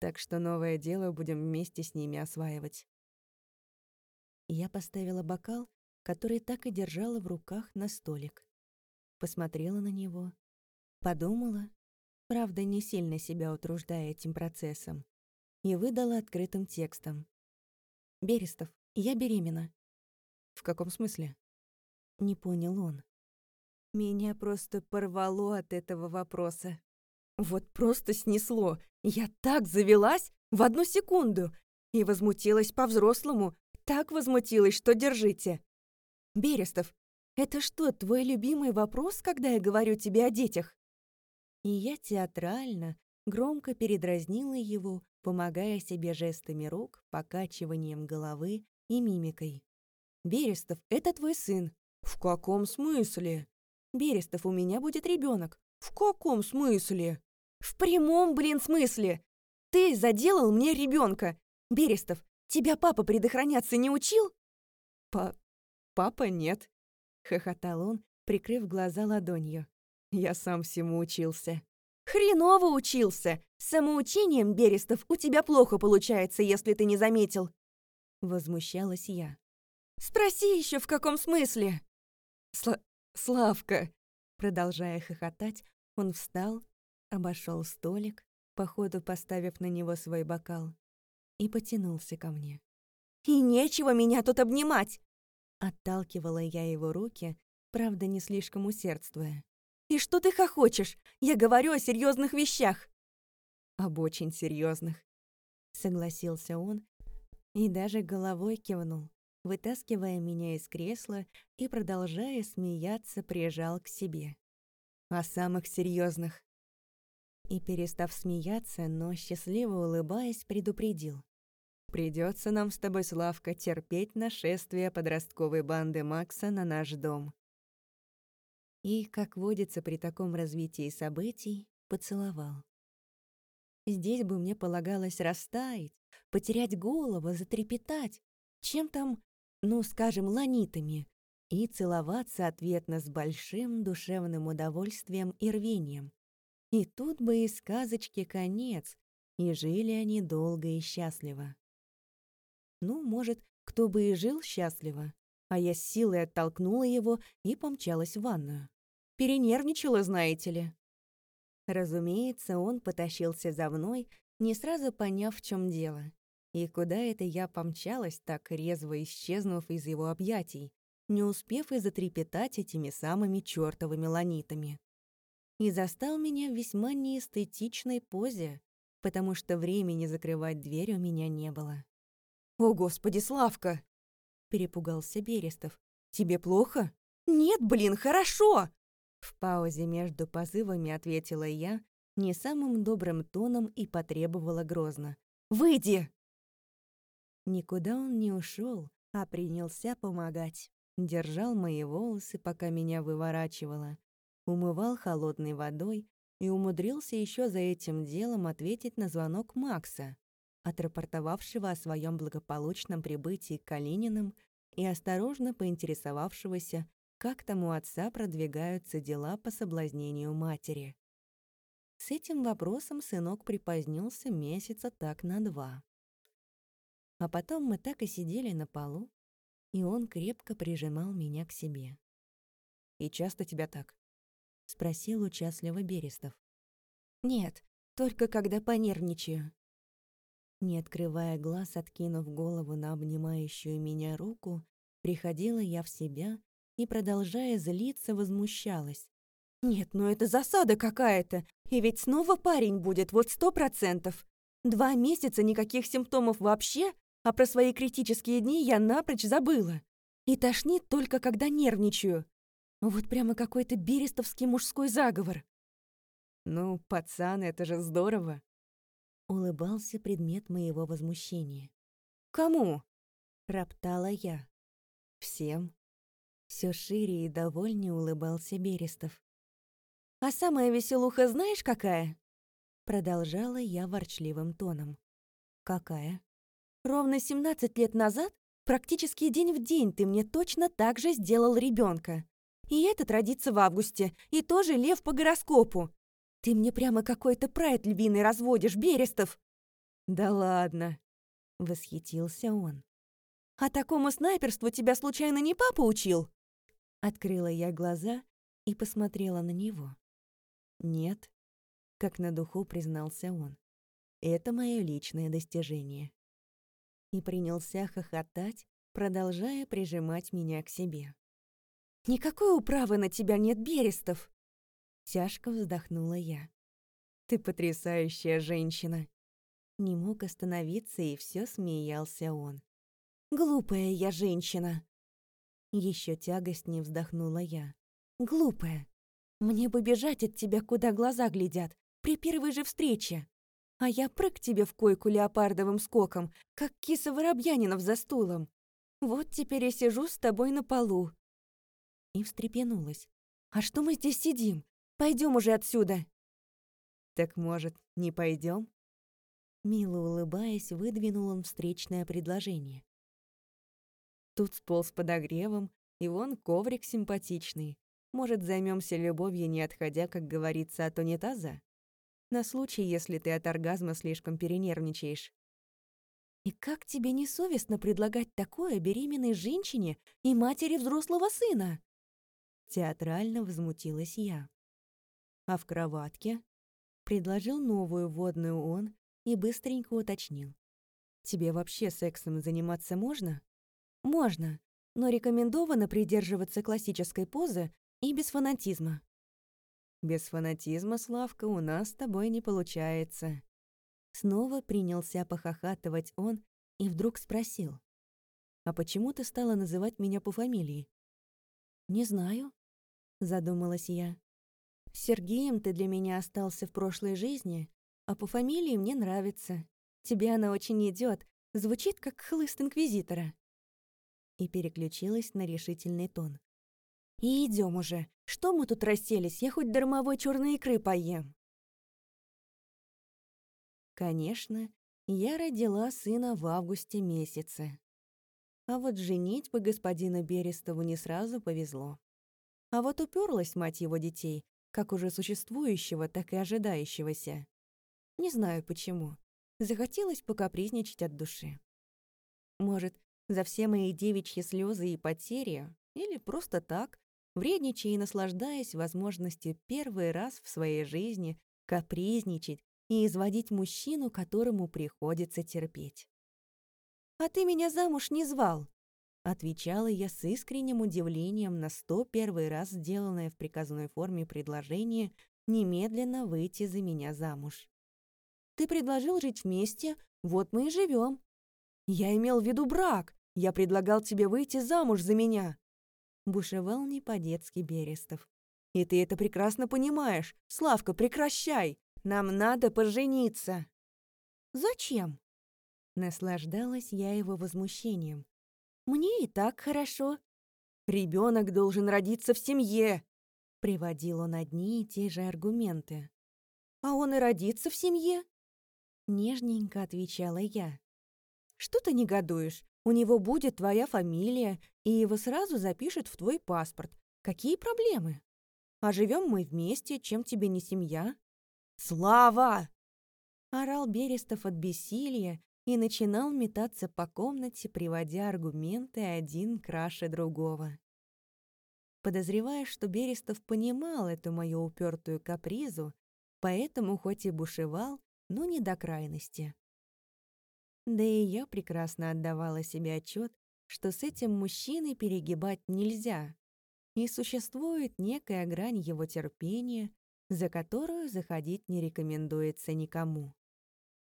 Так что новое дело будем вместе с ними осваивать. Я поставила бокал, который так и держала в руках на столик. Посмотрела на него, подумала, правда, не сильно себя утруждая этим процессом, и выдала открытым текстом. «Берестов, я беременна». «В каком смысле?» Не понял он. Меня просто порвало от этого вопроса. Вот просто снесло. Я так завелась в одну секунду и возмутилась по-взрослому. Так возмутилась, что держите. Берестов, это что, твой любимый вопрос, когда я говорю тебе о детях? И я театрально, громко передразнила его, помогая себе жестами рук, покачиванием головы и мимикой. «Берестов, это твой сын». «В каком смысле?» «Берестов, у меня будет ребенок. «В каком смысле?» «В прямом, блин, смысле! Ты заделал мне ребенка. Берестов, тебя папа предохраняться не учил?» «Па... папа нет», — хохотал он, прикрыв глаза ладонью. «Я сам всему учился». «Хреново учился! С самоучением, Берестов, у тебя плохо получается, если ты не заметил!» Возмущалась я. «Спроси еще, в каком смысле?» Сла «Славка!» Продолжая хохотать, он встал, обошел столик, походу поставив на него свой бокал, и потянулся ко мне. «И нечего меня тут обнимать!» Отталкивала я его руки, правда, не слишком усердствуя. «И что ты хохочешь? Я говорю о серьезных вещах!» «Об очень серьезных, согласился он и даже головой кивнул, вытаскивая меня из кресла и, продолжая смеяться, прижал к себе. «О самых серьезных и, перестав смеяться, но счастливо улыбаясь, предупредил. «Придется нам с тобой, Славка, терпеть нашествие подростковой банды Макса на наш дом». И, как водится при таком развитии событий, поцеловал. Здесь бы мне полагалось растаять, потерять голову, затрепетать, чем там, ну, скажем, ланитами, и целоваться ответно с большим душевным удовольствием и рвением. И тут бы и сказочке конец, и жили они долго и счастливо. Ну, может, кто бы и жил счастливо, а я с силой оттолкнула его и помчалась в ванную. Перенервничала, знаете ли. Разумеется, он потащился за мной, не сразу поняв, в чем дело. И куда это я помчалась, так резво исчезнув из его объятий, не успев и затрепетать этими самыми чёртовыми ланитами и застал меня в весьма неэстетичной позе, потому что времени закрывать дверь у меня не было. «О, Господи, Славка!» — перепугался Берестов. «Тебе плохо?» «Нет, блин, хорошо!» В паузе между позывами ответила я не самым добрым тоном и потребовала грозно. «Выйди!» Никуда он не ушел, а принялся помогать. Держал мои волосы, пока меня выворачивало, умывал холодной водой и умудрился еще за этим делом ответить на звонок Макса. отрапортовавшего о своем благополучном прибытии к Калининым и осторожно поинтересовавшегося, как там у отца продвигаются дела по соблазнению матери. С этим вопросом сынок припозднился месяца так на два. А потом мы так и сидели на полу, и он крепко прижимал меня к себе. «И часто тебя так?» — спросил участливо Берестов. «Нет, только когда понервничаю». Не открывая глаз, откинув голову на обнимающую меня руку, приходила я в себя и, продолжая злиться, возмущалась. «Нет, ну это засада какая-то! И ведь снова парень будет, вот сто процентов! Два месяца никаких симптомов вообще, а про свои критические дни я напрочь забыла. И тошнит только, когда нервничаю. Вот прямо какой-то берестовский мужской заговор. «Ну, пацан, это же здорово!» Улыбался предмет моего возмущения. «Кому?» — роптала я. «Всем». Все шире и довольнее улыбался Берестов. «А самая веселуха знаешь какая?» Продолжала я ворчливым тоном. «Какая?» «Ровно 17 лет назад, практически день в день, ты мне точно так же сделал ребенка. И этот родится в августе, и тоже лев по гороскопу. Ты мне прямо какой-то прайд львиный разводишь, Берестов!» «Да ладно!» — восхитился он. «А такому снайперству тебя случайно не папа учил?» Открыла я глаза и посмотрела на него. «Нет», — как на духу признался он. «Это мое личное достижение». И принялся хохотать, продолжая прижимать меня к себе. «Никакой управы на тебя нет, Берестов!» Тяжко вздохнула я. «Ты потрясающая женщина!» Не мог остановиться, и все смеялся он. «Глупая я женщина!» Еще тягостнее вздохнула я. «Глупая! Мне бы бежать от тебя, куда глаза глядят, при первой же встрече. А я прыг тебе в койку леопардовым скоком, как киса Воробьянинов за стулом. Вот теперь я сижу с тобой на полу». И встрепенулась. «А что мы здесь сидим? Пойдем уже отсюда!» «Так, может, не пойдем? Мило улыбаясь, выдвинул он встречное предложение. Тут сполз с подогревом, и вон коврик симпатичный. Может, займемся любовью, не отходя, как говорится, от унитаза? На случай, если ты от оргазма слишком перенервничаешь. И как тебе не совестно предлагать такое беременной женщине и матери взрослого сына? Театрально возмутилась я. А в кроватке? Предложил новую водную он и быстренько уточнил. Тебе вообще сексом заниматься можно? Можно, но рекомендовано придерживаться классической позы и без фанатизма. Без фанатизма, Славка, у нас с тобой не получается. Снова принялся похохатывать он и вдруг спросил. «А почему ты стала называть меня по фамилии?» «Не знаю», — задумалась я. «Сергеем ты для меня остался в прошлой жизни, а по фамилии мне нравится. Тебе она очень идет, звучит как хлыст инквизитора» и переключилась на решительный тон. «И идем уже. Что мы тут расселись? Я хоть дармовой черной икры поем». Конечно, я родила сына в августе месяце. А вот женить бы господина Берестову не сразу повезло. А вот уперлась мать его детей, как уже существующего, так и ожидающегося. Не знаю почему. Захотелось покапризничать от души. Может, за все мои девичьи слезы и потери, или просто так, вредничая и наслаждаясь возможностью первый раз в своей жизни капризничать и изводить мужчину, которому приходится терпеть. «А ты меня замуж не звал», — отвечала я с искренним удивлением на сто первый раз сделанное в приказной форме предложение немедленно выйти за меня замуж. «Ты предложил жить вместе, вот мы и живем. Я имел в виду брак, я предлагал тебе выйти замуж за меня!» Бушевал не по-детски Берестов. «И ты это прекрасно понимаешь. Славка, прекращай! Нам надо пожениться!» «Зачем?» Наслаждалась я его возмущением. «Мне и так хорошо. Ребенок должен родиться в семье!» Приводил он одни и те же аргументы. «А он и родится в семье?» Нежненько отвечала я. «Что ты негодуешь? У него будет твоя фамилия, и его сразу запишут в твой паспорт. Какие проблемы? А живем мы вместе, чем тебе не семья?» «Слава!» Орал Берестов от бессилия и начинал метаться по комнате, приводя аргументы один краше другого. Подозревая, что Берестов понимал эту мою упертую капризу, поэтому хоть и бушевал, но не до крайности. Да и я прекрасно отдавала себе отчет, что с этим мужчиной перегибать нельзя, и существует некая грань его терпения, за которую заходить не рекомендуется никому.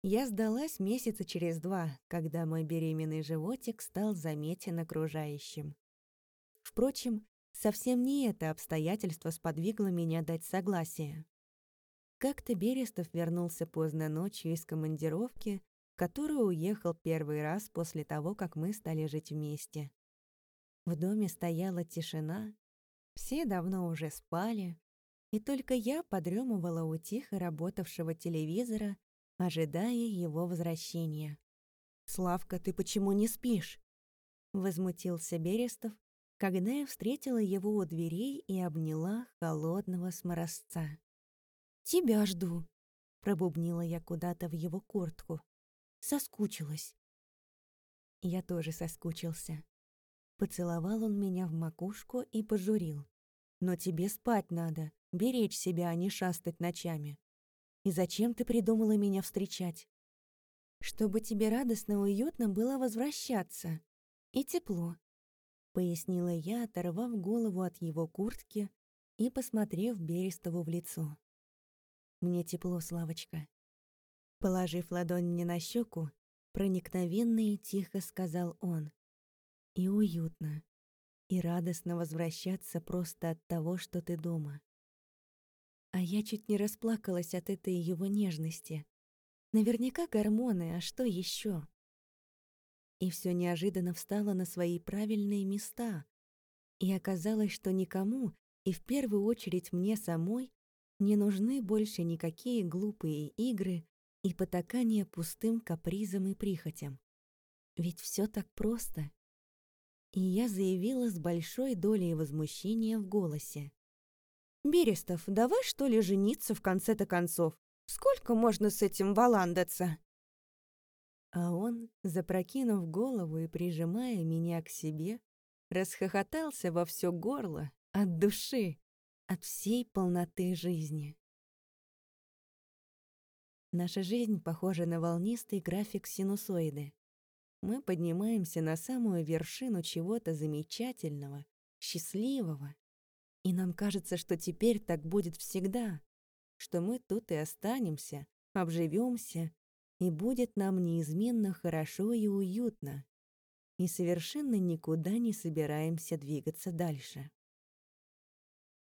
Я сдалась месяца через два, когда мой беременный животик стал заметен окружающим. Впрочем, совсем не это обстоятельство сподвигло меня дать согласие. Как-то Берестов вернулся поздно ночью из командировки, в которую уехал первый раз после того, как мы стали жить вместе. В доме стояла тишина, все давно уже спали, и только я подремывала у тихо работавшего телевизора ожидая его возвращения. «Славка, ты почему не спишь?» Возмутился Берестов, когда я встретила его у дверей и обняла холодного сморозца. «Тебя жду», — пробубнила я куда-то в его куртку. Соскучилась. Я тоже соскучился. Поцеловал он меня в макушку и пожурил. «Но тебе спать надо, беречь себя, а не шастать ночами. И зачем ты придумала меня встречать? Чтобы тебе радостно и уютно было возвращаться. И тепло. Пояснила я, оторвав голову от его куртки и посмотрев Берестову в лицо. Мне тепло, Славочка. Положив ладонь мне на щеку, проникновенно и тихо сказал он. И уютно. И радостно возвращаться просто от того, что ты дома. А я чуть не расплакалась от этой его нежности. Наверняка гормоны, а что еще? И все неожиданно встало на свои правильные места. И оказалось, что никому, и в первую очередь мне самой, не нужны больше никакие глупые игры и потакание пустым капризам и прихотям. Ведь все так просто. И я заявила с большой долей возмущения в голосе. «Берестов, давай что ли жениться в конце-то концов? Сколько можно с этим валандаться?» А он, запрокинув голову и прижимая меня к себе, расхохотался во все горло от души, от всей полноты жизни. Наша жизнь похожа на волнистый график синусоиды. Мы поднимаемся на самую вершину чего-то замечательного, счастливого, и нам кажется, что теперь так будет всегда, что мы тут и останемся, обживемся, и будет нам неизменно хорошо и уютно, и совершенно никуда не собираемся двигаться дальше.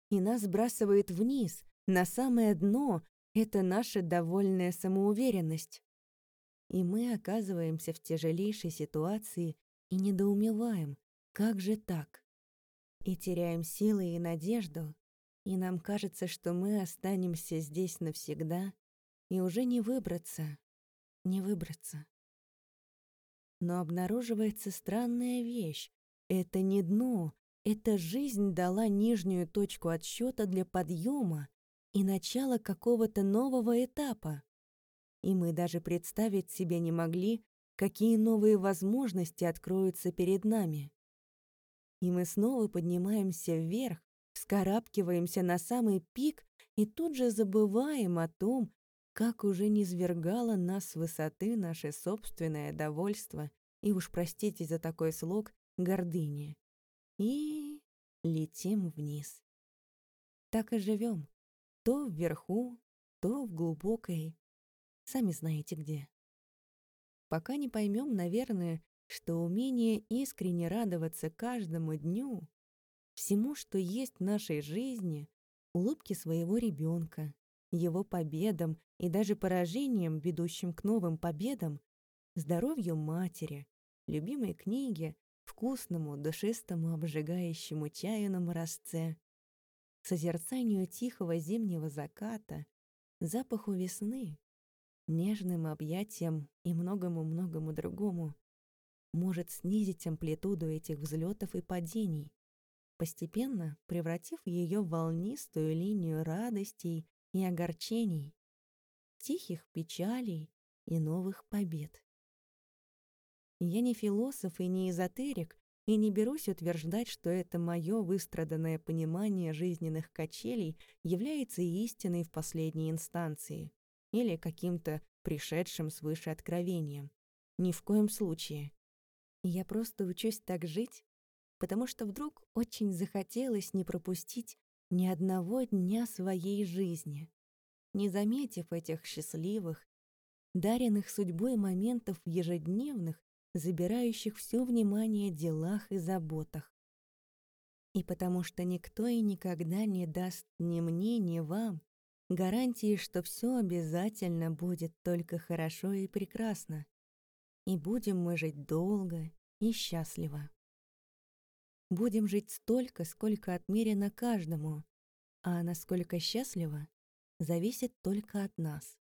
И нас сбрасывает вниз, на самое дно, это наша довольная самоуверенность. И мы оказываемся в тяжелейшей ситуации и недоумеваем, как же так? И теряем силы и надежду, и нам кажется, что мы останемся здесь навсегда, и уже не выбраться, не выбраться. Но обнаруживается странная вещь. Это не дно, эта жизнь дала нижнюю точку отсчета для подъема и начала какого-то нового этапа. И мы даже представить себе не могли, какие новые возможности откроются перед нами. И мы снова поднимаемся вверх, вскарабкиваемся на самый пик и тут же забываем о том, как уже низвергало нас с высоты наше собственное довольство и уж простите за такой слог гордыня. И летим вниз. Так и живем. То вверху, то в глубокой, сами знаете где. Пока не поймем, наверное, что умение искренне радоваться каждому дню, всему, что есть в нашей жизни, улыбке своего ребенка, его победам и даже поражениям, ведущим к новым победам, здоровью матери, любимой книге, вкусному, душистому, обжигающему чаю на морозце, созерцанию тихого зимнего заката, запаху весны. нежным объятиям и многому-многому другому, может снизить амплитуду этих взлетов и падений, постепенно превратив ее в волнистую линию радостей и огорчений, тихих печалей и новых побед. Я не философ и не эзотерик, и не берусь утверждать, что это мое выстраданное понимание жизненных качелей является истиной в последней инстанции или каким-то пришедшим свыше откровением. Ни в коем случае. Я просто учусь так жить, потому что вдруг очень захотелось не пропустить ни одного дня своей жизни, не заметив этих счастливых, даренных судьбой моментов ежедневных, забирающих все внимание делах и заботах. И потому что никто и никогда не даст ни мне, ни вам гарантии, что все обязательно будет только хорошо и прекрасно. И будем мы жить долго и счастливо. Будем жить столько, сколько отмерено каждому, а насколько счастливо, зависит только от нас.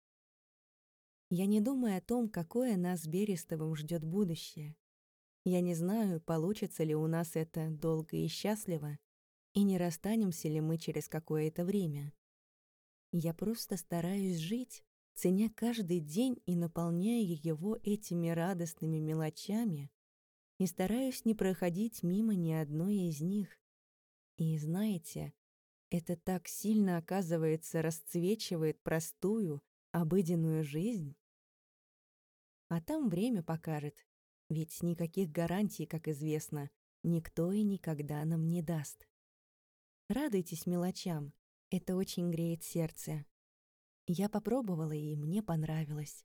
Я не думаю о том, какое нас Берестовым ждет будущее. Я не знаю, получится ли у нас это долго и счастливо, и не расстанемся ли мы через какое-то время. Я просто стараюсь жить, ценя каждый день и наполняя его этими радостными мелочами, и стараюсь не проходить мимо ни одной из них. И знаете, это так сильно, оказывается, расцвечивает простую, обыденную жизнь. А там время покажет, ведь никаких гарантий, как известно, никто и никогда нам не даст. Радуйтесь мелочам, это очень греет сердце. Я попробовала, и мне понравилось.